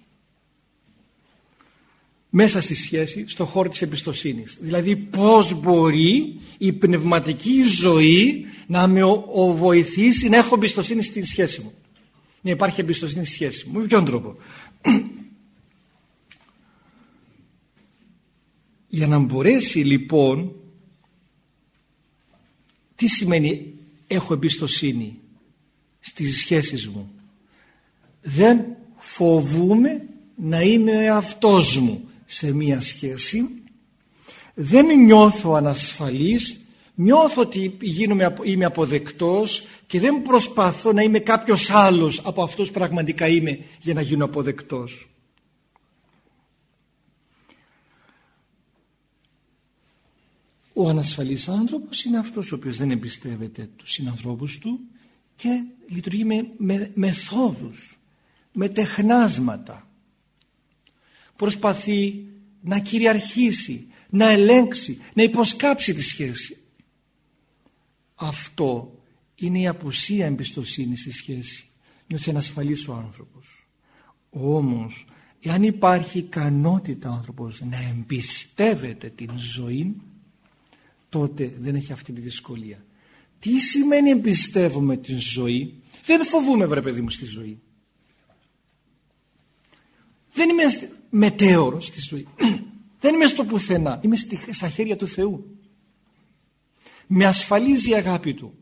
Speaker 1: μέσα στη σχέση στο χώρο της εμπιστοσύνης. Δηλαδή πώς μπορεί η πνευματική ζωή να με βοηθήσει να έχω εμπιστοσύνη στη σχέση μου. Να υπάρχει εμπιστοσύνη στη σχέση μου. Με ποιον τρόπο; Για να μπορέσει λοιπόν τι σημαίνει έχω εμπιστοσύνη στις σχέσεις μου. Δεν φοβούμαι να είμαι ο εαυτός μου σε μία σχέση. Δεν νιώθω ανασφαλής. Νιώθω ότι γίνομαι, είμαι αποδεκτός και δεν προσπαθώ να είμαι κάποιος άλλος από αυτός που πραγματικά είμαι για να γίνω αποδεκτός ο ανασφαλής άνθρωπος είναι αυτός ο οποίος δεν εμπιστεύεται τους συνανθρώπους του και λειτουργεί με, με μεθόδους με τεχνάσματα προσπαθεί να κυριαρχήσει, να ελέγξει, να υποσκάψει τη σχέση. Αυτό είναι η απουσία εμπιστοσύνης στη σχέση. Νιώθει ανασφαλής ο άνθρωπος. Όμως, εάν υπάρχει ικανότητα ο άνθρωπος να εμπιστεύεται την ζωή, τότε δεν έχει αυτή τη δυσκολία. Τι σημαίνει εμπιστεύομαι την ζωή; Δεν φοβούμαι βρε παιδί μου στη ζωή. Δεν είμαι μετέωρος στη ζωή. Δεν είμαι στο πουθενά. Είμαι στα χέρια του Θεού. Με ασφαλίζει η αγάπη Του.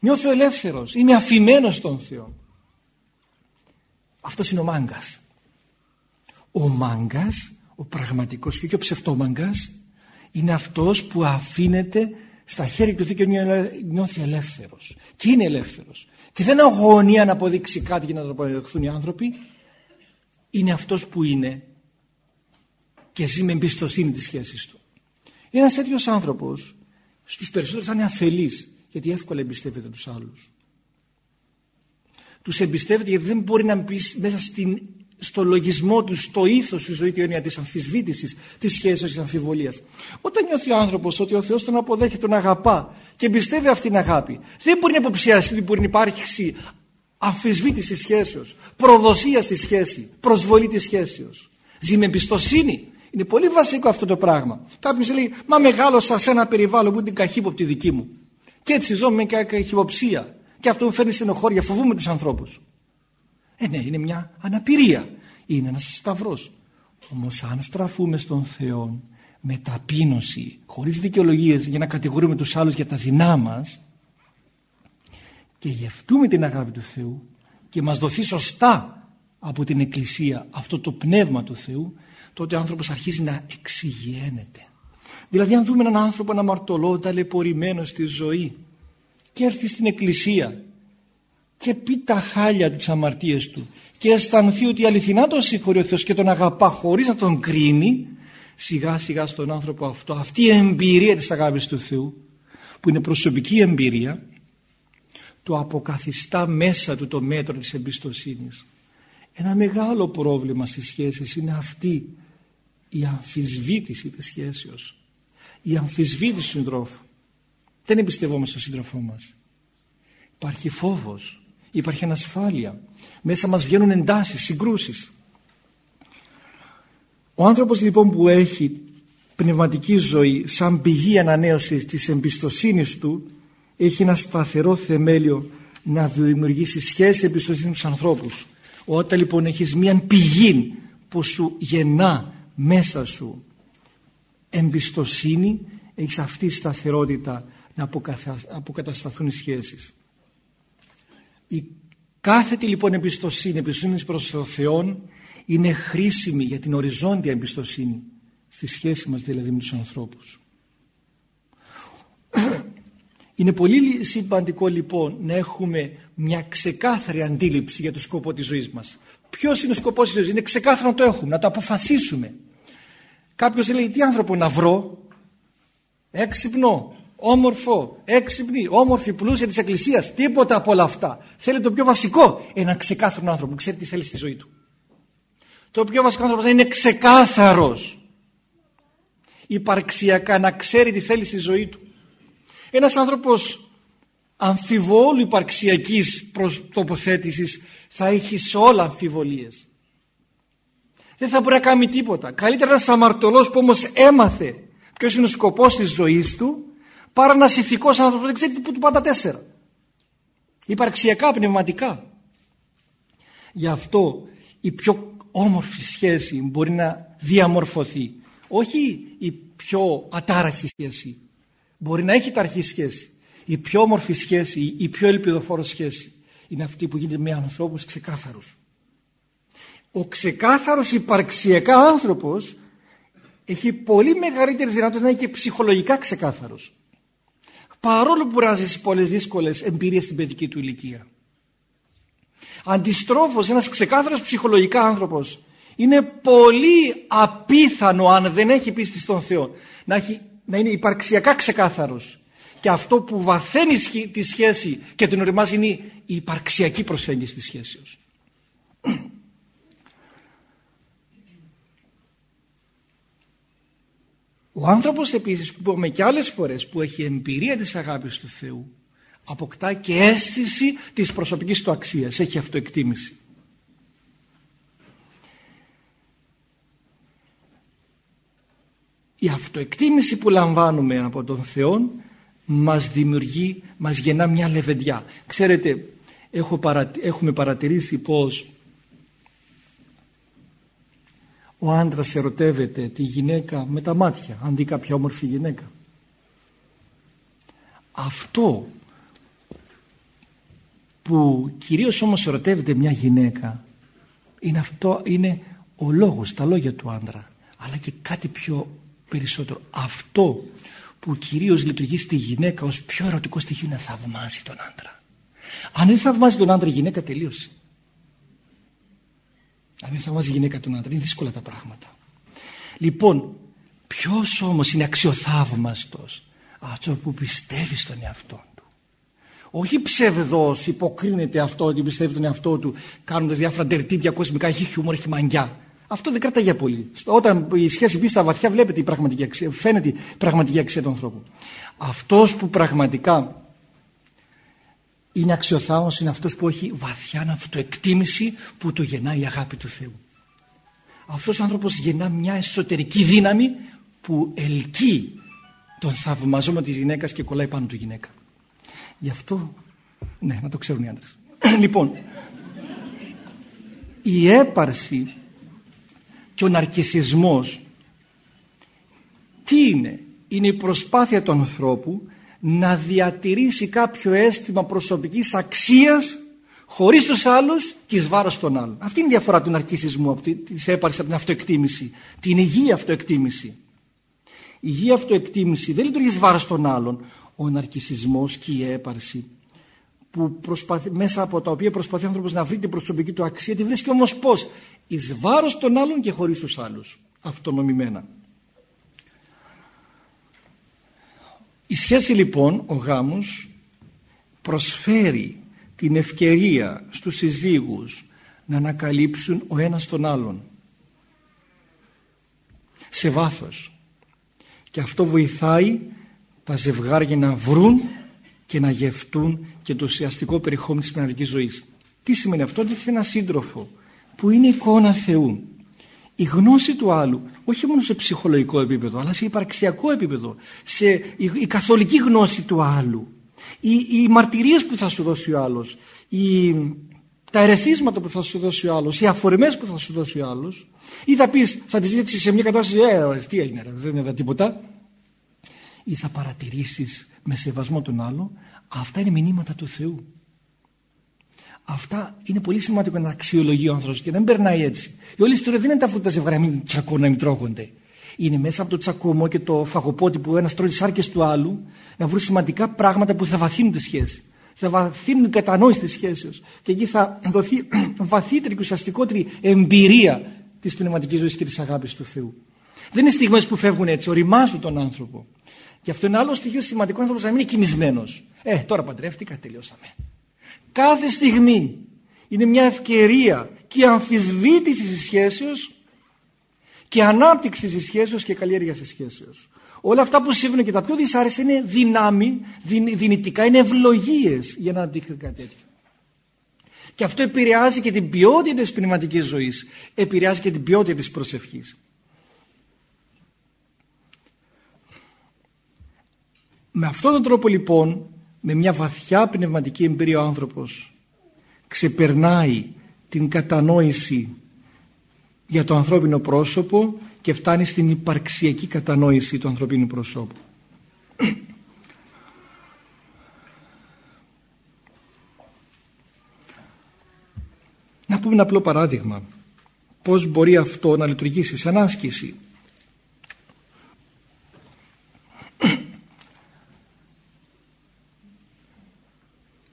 Speaker 1: Νιώθω ελεύθερος. Είμαι αφημένος στον Θεό. Αυτός είναι ο μάγκας. Ο μάγκας, ο πραγματικός και ο ψευτόμαγκας, είναι αυτός που αφήνεται στα χέρια του Θεού και νιώθει ελεύθερος. Και είναι ελεύθερος; Και δεν αγωνία να αποδείξει κάτι για να το αποδεχθούν οι άνθρωποι είναι αυτός που είναι και ζει με εμπιστοσύνη τις σχέσεις του. Ένας τέτοιος άνθρωπος στους περισσότερους θα είναι αφελής γιατί εύκολα εμπιστεύεται τους άλλους. Τους εμπιστεύεται γιατί δεν μπορεί να μπει μέσα στην, στο λογισμό τους, στο ήθος του ζωή τη έννοια της αμφισβήτησης, της σχέσης, της αμφιβολίας. Όταν νιώθει ο άνθρωπος ότι ο Θεός τον αποδέχεται, τον αγαπά και εμπιστεύει αυτήν την αγάπη, δεν μπορεί να υποψιαστεί ότι μπορεί να υπάρξει αμφισβήτηση της σχέσεως, προδοσία στη σχέση, προσβολή της σχέσεως. Ζει με εμπιστοσύνη. Είναι πολύ βασικό αυτό το πράγμα. Κάποιος λέει, μα μεγάλωσα σε ένα περιβάλλον που είναι καχύποπτη δική μου. Και έτσι ζω με καχυποψία. Και αυτό μου φέρνει στενοχώρια, φοβούμαι τους ανθρώπους. Ε, ναι, είναι μια αναπηρία. Είναι ένας σταυρός. Όμως αν στραφούμε στον Θεό με ταπείνωση, χωρίς δικαιολογίες για να κατηγορούμε τους άλλους για τα δεινά μας, και γευτούμε την αγάπη του Θεού και μας δοθεί σωστά από την Εκκλησία αυτό το πνεύμα του Θεού τότε ο άνθρωπος αρχίζει να εξηγιένεται Δηλαδή αν δούμε έναν άνθρωπο να μαρτωλό, ταλαιπωρημένο στη ζωή και έρθει στην εκκλησία και πει τα χάλια του, τις αμαρτίες του και αισθανθεί ότι αληθινά τον συγχωρεί ο Θεός και τον αγαπά χωρίς να τον κρίνει σιγά σιγά στον άνθρωπο αυτό αυτή η εμπειρία της αγάπης του Θεού που είναι προσωπική εμπειρία του αποκαθιστά μέσα του το μέτρο της εμπιστοσύνης. Ένα μεγάλο πρόβλημα στις σχέσεις είναι αυτή η αμφισβήτηση της σχέσεως η αμφισβήτηση του συντρόφου. Δεν εμπιστευόμαστε στον σύντροφό μας. Υπάρχει φόβος υπάρχει ανασφάλεια. Μέσα μας βγαίνουν εντάσεις, συγκρούσεις. Ο άνθρωπος λοιπόν που έχει πνευματική ζωή σαν πηγή ανανέωσης της εμπιστοσύνης του έχει ένα σταθερό θεμέλιο να δημιουργήσει σχέση εμπιστοσύνης με τους ανθρώπους. Όταν λοιπόν έχεις μια πηγή που σου γεννά μέσα σου εμπιστοσύνη έχεις αυτή τη σταθερότητα να αποκατασταθούν οι σχέσεις η κάθετη λοιπόν εμπιστοσύνη εμπιστοσύνη προς τον Θεό είναι χρήσιμη για την οριζόντια εμπιστοσύνη στη σχέση μας δηλαδή με τους ανθρώπους είναι πολύ σημαντικό λοιπόν να έχουμε μια ξεκάθαρη αντίληψη για το σκοπό της ζωής μας. Ποιος είναι ο σκοπός της ζωής, είναι ξεκάθαρο να το έχουμε, να το αποφασίσουμε. Κάποιος λέει τι άνθρωπο να βρω, έξυπνο, όμορφο, έξυπνη, όμορφη, πλούσια της εκκλησίας, τίποτα από όλα αυτά. Θέλει το πιο βασικό, ένα ξεκάθαρο άνθρωπο που ξέρει τι θέλει στη ζωή του. Το πιο βασικό άνθρωπος είναι ξεκάθαρος. Υπαρξιακά να ξέρει τι θέλει στη ζωή του. Ένας άνθρωπος αμφιβόλου υπαρξιακής τοποθέτησης θα έχει σε όλα αμφιβολίες. Δεν θα μπορεί να κάνει τίποτα. Καλύτερα ένας αμαρτωλός που όμως έμαθε ποιος είναι ο σκοπός της ζωής του παρά ένας ηθικός άνθρωπος δεν ξέρει που του πάντα τέσσερα. Υπαρξιακά, πνευματικά. Γι' αυτό η πιο όμορφη σχέση μπορεί να διαμορφωθεί. Όχι η πιο ατάραχη σχέση Μπορεί να έχει ταρχή σχέση. Η πιο όμορφη σχέση, η πιο ελπιδοφόρο σχέση είναι αυτή που γίνεται με ανθρώπους ξεκάθαρους. Ο ξεκάθαρος υπαρξιακά άνθρωπος έχει πολύ μεγαλύτερη δυνατότητα να είναι και ψυχολογικά ξεκάθαρος. Παρόλο που μπορεί να ζήσει πολλές δύσκολες εμπειρίες στην παιδική του ηλικία. Αντιστρόφως ένας ξεκάθαρος ψυχολογικά άνθρωπος είναι πολύ απίθανο αν δεν έχει πίστη στον Θεό να έχει να είναι υπαρξιακά ξεκάθαρος και αυτό που βαθαίνει τη σχέση και την οριμάζει είναι η υπαρξιακή προσέγγιση της σχέσεως. Ο άνθρωπος επίσης που είπαμε και άλλες φορές που έχει εμπειρία της αγάπης του Θεού αποκτά και αίσθηση της προσωπικής του αξίας, έχει αυτοεκτίμηση. η αυτοεκτίμηση που λαμβάνουμε από τον Θεό μας δημιουργεί, μας γεννά μια λεβεντιά. Ξέρετε, έχω έχουμε παρατηρήσει πως ο άντρας ερωτεύεται τη γυναίκα με τα μάτια, αν δει κάποια όμορφη γυναίκα. Αυτό που κυρίως όμως ερωτεύεται μια γυναίκα είναι, αυτό, είναι ο λόγος, τα λόγια του άντρα αλλά και κάτι πιο περισσότερο αυτό που κυρίως λειτουργεί στη γυναίκα ως πιο ερωτικό στοιχείο είναι να θαυμάζει τον άντρα. Αν δεν θαυμάζει τον άντρα η γυναίκα τελείωσε. Αν δεν θαυμάζει η γυναίκα τον άντρα είναι δύσκολα τα πράγματα. Λοιπόν, ποιος όμως είναι αξιοθαύμαστος αυτός που πιστεύει στον εαυτό του; Όχι ψευδός υποκρίνεται αυτό ότι πιστεύει τον εαυτό του κάνοντας διάφορα ντερτύπια κοσμικά, έχει χιούμορ, έχει μαγιά. Αυτό δεν κρατάει για πολύ. Όταν η σχέση μπει στα βαθιά βλέπετε η πραγματική αξία, φαίνεται η πραγματική αξία του ανθρώπου. Αυτός που πραγματικά είναι αξιοθάος είναι αυτός που έχει βαθιά αυτοεκτίμηση που του γεννάει η αγάπη του Θεού. Αυτός ο άνθρωπος γεννά μια εσωτερική δύναμη που ελκύει τον θαυμαζόμενο της γυναίκας και κολλάει πάνω του γυναίκα. Γι' αυτό, ναι, να το ξέρουν οι άντρες. λοιπόν, η έπαρση και ο ναρκισισμός τι είναι; Είναι η προσπάθεια του ανθρώπου να διατηρήσει κάποιο αίσθημα προσωπικής αξίας χωρίς τους άλλους και εις βάρος των άλλων. Αυτή είναι η διαφορά του ναρκισισμού της έπαρσης από την αυτοεκτίμηση. Την υγιή αυτοεκτίμηση. Η υγιή αυτοεκτίμηση δεν λειτουργεί εις βάρος των άλλων. Ο ναρκισισμός και η έπαρση που προσπαθεί, μέσα από τα οποία προσπαθεί ο άνθρωπος να βρει την προσωπική του αξία τη βρίσκει όμως πώς; Εις βάρος των άλλων και χωρίς τους άλλους. Αυτονομημένα η σχέση λοιπόν ο γάμος προσφέρει την ευκαιρία στους συζύγους να ανακαλύψουν ο ένας τον άλλον σε βάθος και αυτό βοηθάει τα ζευγάρια να βρουν και να γευτούν και το ουσιαστικό περιεχόμενο της πνευματικής ζωής. Τι σημαίνει αυτό, ότι έχει ένα σύντροφο που είναι εικόνα Θεού. Η γνώση του άλλου, όχι μόνο σε ψυχολογικό επίπεδο, αλλά σε υπαρξιακό επίπεδο, σε η, καθολική γνώση του άλλου, οι, οι μαρτυρίες που θα σου δώσει ο άλλος, οι, τα ερεθίσματα που θα σου δώσει ο άλλος, οι αφορμές που θα σου δώσει ο άλλος, ή θα πεις, θα τη ζητήσεις σε μια κατάσταση, ε, τι έγινε, δεν είδα τίποτα, ή θα παρατηρήσεις με σεβασμό τον άλλο, αυτά είναι μηνύματα του Θεού. Αυτά είναι πολύ σημαντικό να αξιολογεί ο άνθρωπος και να μην περνάει έτσι. Η όλη ιστορία δεν είναι τα φρούτα ζευγάρια να μην τσακώνουν, να μην τρώγονται. Είναι μέσα από το τσακωμό και το φαγοπότη που ένας τρώει τις άρκε του άλλου να βρουν σημαντικά πράγματα που θα βαθύνουν τη σχέση. Θα βαθύνουν την κατανόηση της σχέση. Και εκεί θα δοθεί βαθύτερη και ουσιαστικότερη εμπειρία της πνευματικής ζωής και της αγάπης του Θεού. Δεν είναι στιγμές που φεύγουν έτσι, οριμάζουν τον άνθρωπο. Και αυτό είναι άλλο στοιχείο σημαντικό άνθρωπος να μην είναι κοιμισμένος. Ε, τώρα παντρεύτηκα, τελειώσαμε. Κάθε στιγμή είναι μια ευκαιρία και αμφισβήτηση της σχέσεως και ανάπτυξη της σχέσεως και καλλιέργεια της σχέσεως. Όλα αυτά που συμβαίνουν και τα πιο δυσάρεστα είναι δυνάμει, δυνητικά, είναι ευλογίες για να αναπτύχθει κάτι τέτοιο. Και αυτό επηρεάζει και την ποιότητα της πνευματικής ζωής, επηρεάζει και την ποιότητα της προσευχής. Με αυτόν τον τρόπο λοιπόν, με μια βαθιά πνευματική εμπειρία ο άνθρωπος ξεπερνάει την κατανόηση για το ανθρώπινο πρόσωπο και φτάνει στην υπαρξιακή κατανόηση του ανθρωπίνου προσώπου. Να πούμε ένα απλό παράδειγμα. Πώς μπορεί αυτό να λειτουργήσει σαν άσκηση;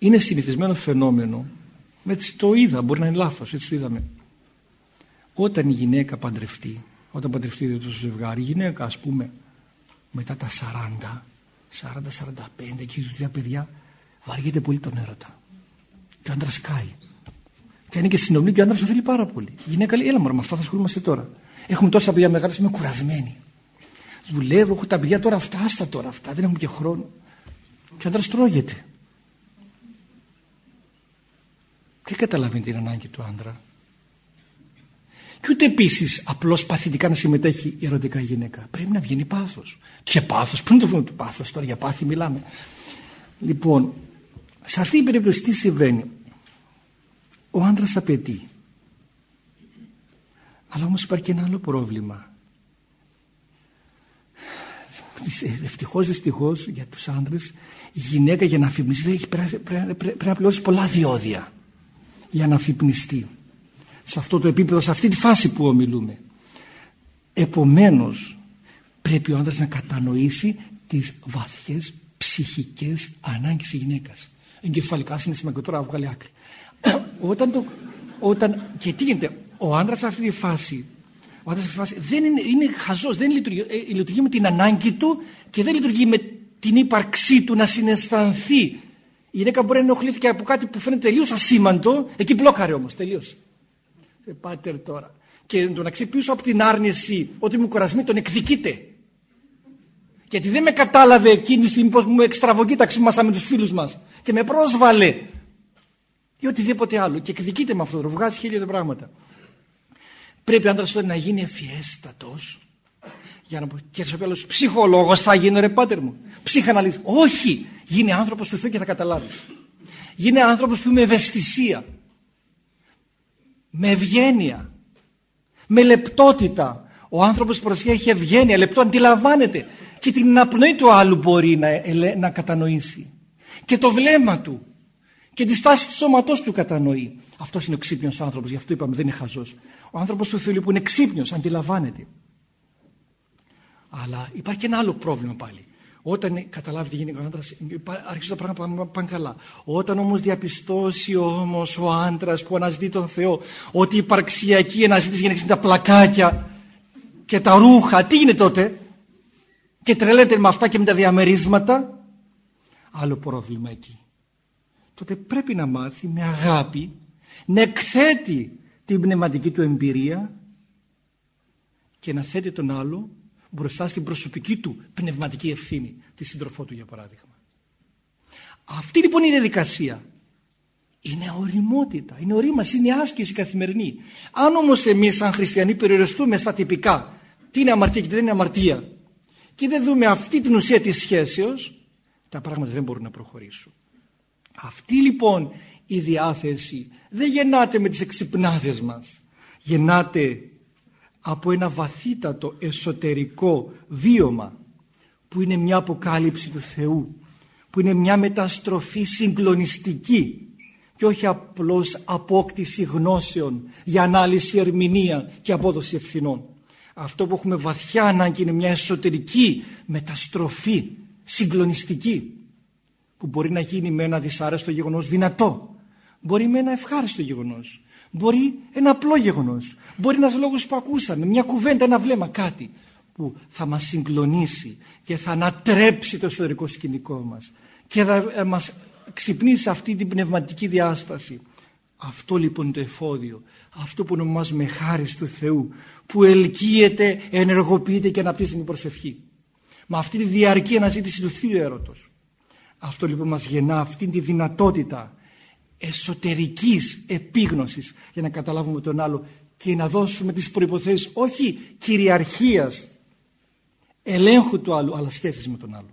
Speaker 1: Είναι συνηθισμένο φαινόμενο. Έτσι το είδα, μπορεί να είναι λάθος, έτσι το είδαμε. Όταν η γυναίκα παντρευτεί όταν παντρευτεί το ζευγάρι η γυναίκα ας πούμε μετά τα 40 40-45 και οι παιδιά βαριέται πολύ τον έρωτα. Και ο άντρας κάει και αν είναι και συνομιλή και ο άντρας το θέλει πάρα πολύ. Η γυναίκα λέει έλα μωρά με αυτά θα ασχολούμαστε τώρα έχουμε τόσα παιδιά μεγάλα είμαι κουρασμένη. Δουλεύω, έχω τα παιδιά τώρα αυτά, άστα τώρα αυτά δεν έχουμε και χρόνο. Και ο άντρας τρώγεται δεν καταλαβαίνει την ανάγκη του άντρα. Και ούτε επίσης απλώς παθητικά να συμμετέχει η ερωτικά γυναίκα. Πρέπει να βγαίνει πάθος. Και πάθος, πού είναι το βρούμε το πάθος τώρα, για πάθη μιλάμε. Λοιπόν, σε αυτή την περίπτωση τι συμβαίνει; Ο άντρας απαιτεί. Αλλά όμως υπάρχει και ένα άλλο πρόβλημα. Ευτυχώ, δυστυχώς για τους άντρες, η γυναίκα για να αφημιστεί πρέπει να πληρώσει πολλά διόδια για να αφυπνιστεί σε αυτό το επίπεδο, σε αυτή τη φάση που ομιλούμε. Επομένως πρέπει ο άντρας να κατανοήσει τις βαθιές ψυχικές ανάγκες της γυναίκας. Εγκεφαλικά συναισθηματικά τώρα βγάλει άκρη. όταν το, όταν, και τι γίνεται, ο άντρας σε αυτή τη φάση ο άντρας σε αυτή τη φάση δεν είναι, είναι χαζός, δεν λειτουργεί, ε, λειτουργεί με την ανάγκη του και δεν λειτουργεί με την ύπαρξή του να συναισθανθεί η γυναίκα μπορεί να ενοχλήθηκε από κάτι που φαίνεται τελείως ασήμαντο, εκεί μπλόκαρε όμως, τελείωσε. Ε, πάτερ τώρα. Και τον αξιοποιήσω από την άρνηση ότι μου κουρασμή τον εκδικείται. Γιατί δεν με κατάλαβε εκείνη τη στιγμή πώ μου εξτραβοκοίταξε μέσα με τους φίλους μας και με πρόσβαλε ή οτιδήποτε άλλο. Και εκδικείται με αυτό, βγάζει χίλια πράγματα. Πρέπει ο άντρας να γίνει ευφιέστατο για να πω, και σου πει άλλο, ψυχολόγος θα γίνει ρε πάτερ μου. Ψυχαναλύση. Όχι! Γίνε άνθρωπος του Θεού και θα καταλάβεις. Γίνε άνθρωπος του με ευαισθησία. Με ευγένεια. Με λεπτότητα. Ο άνθρωπος που έχει ευγένεια, λεπτό, αντιλαμβάνεται. Και την αναπνοή του άλλου μπορεί να, να κατανοήσει. Και το βλέμμα του. Και τη στάση του σώματός του κατανοεί. Αυτός είναι ο ξύπνιος άνθρωπος. Γι' αυτό είπαμε δεν είναι χαζός. Ο άνθρωπος του Θεού που είναι ξύπνιος, αντιλαμβάνεται. Αλλά υπάρχει και ένα άλλο πρόβλημα πάλι. Όταν καταλάβει τι γίνεται ο άντρας, άρχισε τα πράγματα να πάνε καλά. Όταν όμως διαπιστώσει όμως ο άντρας που αναζητεί τον Θεό ότι η υπαρξιακή αναζήτηση γίνεται τα πλακάκια και τα ρούχα, τι είναι τότε, και τρελαίνεται με αυτά και με τα διαμερίσματα, άλλο πρόβλημα εκεί. Τότε πρέπει να μάθει με αγάπη να εκθέτει την πνευματική του εμπειρία και να θέτει τον άλλο μπροστά στην προσωπική του πνευματική ευθύνη, τη σύντροφό του για παράδειγμα. Αυτή λοιπόν η διαδικασία είναι οριμότητα, είναι ορίμαση, είναι άσκηση καθημερινή. Αν όμως εμείς σαν χριστιανοί περιοριστούμε στα τυπικά, τι είναι αμαρτία και τι δεν είναι αμαρτία και δεν δούμε αυτή την ουσία της σχέσεως, τα πράγματα δεν μπορούν να προχωρήσουν. Αυτή λοιπόν η διάθεση δεν γεννάται με τις εξυπνάδες μας. Γεννάται από ένα βαθύτατο εσωτερικό βίωμα που είναι μια αποκάλυψη του Θεού που είναι μια μεταστροφή συγκλονιστική και όχι απλώς απόκτηση γνώσεων για ανάλυση, ερμηνεία και απόδοση ευθυνών. Αυτό που έχουμε βαθιά ανάγκη είναι μια εσωτερική μεταστροφή συγκλονιστική που μπορεί να γίνει με ένα δυσάρεστο γεγονός δυνατό μπορεί με ένα ευχάριστο γεγονός μπορεί ένα απλό γεγονός. Μπορεί ένας λόγος που ακούσαμε μια κουβέντα, ένα βλέμμα, κάτι που θα μας συγκλονίσει και θα ανατρέψει το εσωτερικό σκηνικό μας και θα ε, μας ξυπνήσει αυτή την πνευματική διάσταση. Αυτό λοιπόν είναι το εφόδιο αυτό που ονομάζουμε χάρη του Θεού που ελκύεται, ενεργοποιείται και αναπτύσσει την προσευχή. Με αυτή τη διαρκή αναζήτηση του Θείου έρωτος. Αυτό λοιπόν μας γεννά αυτή τη δυνατότητα εσωτερικής επίγνωσης για να καταλάβουμε τον άλλο και να δώσουμε τις προϋποθέσεις όχι κυριαρχίας ελέγχου του άλλου αλλά σχέσεις με τον άλλο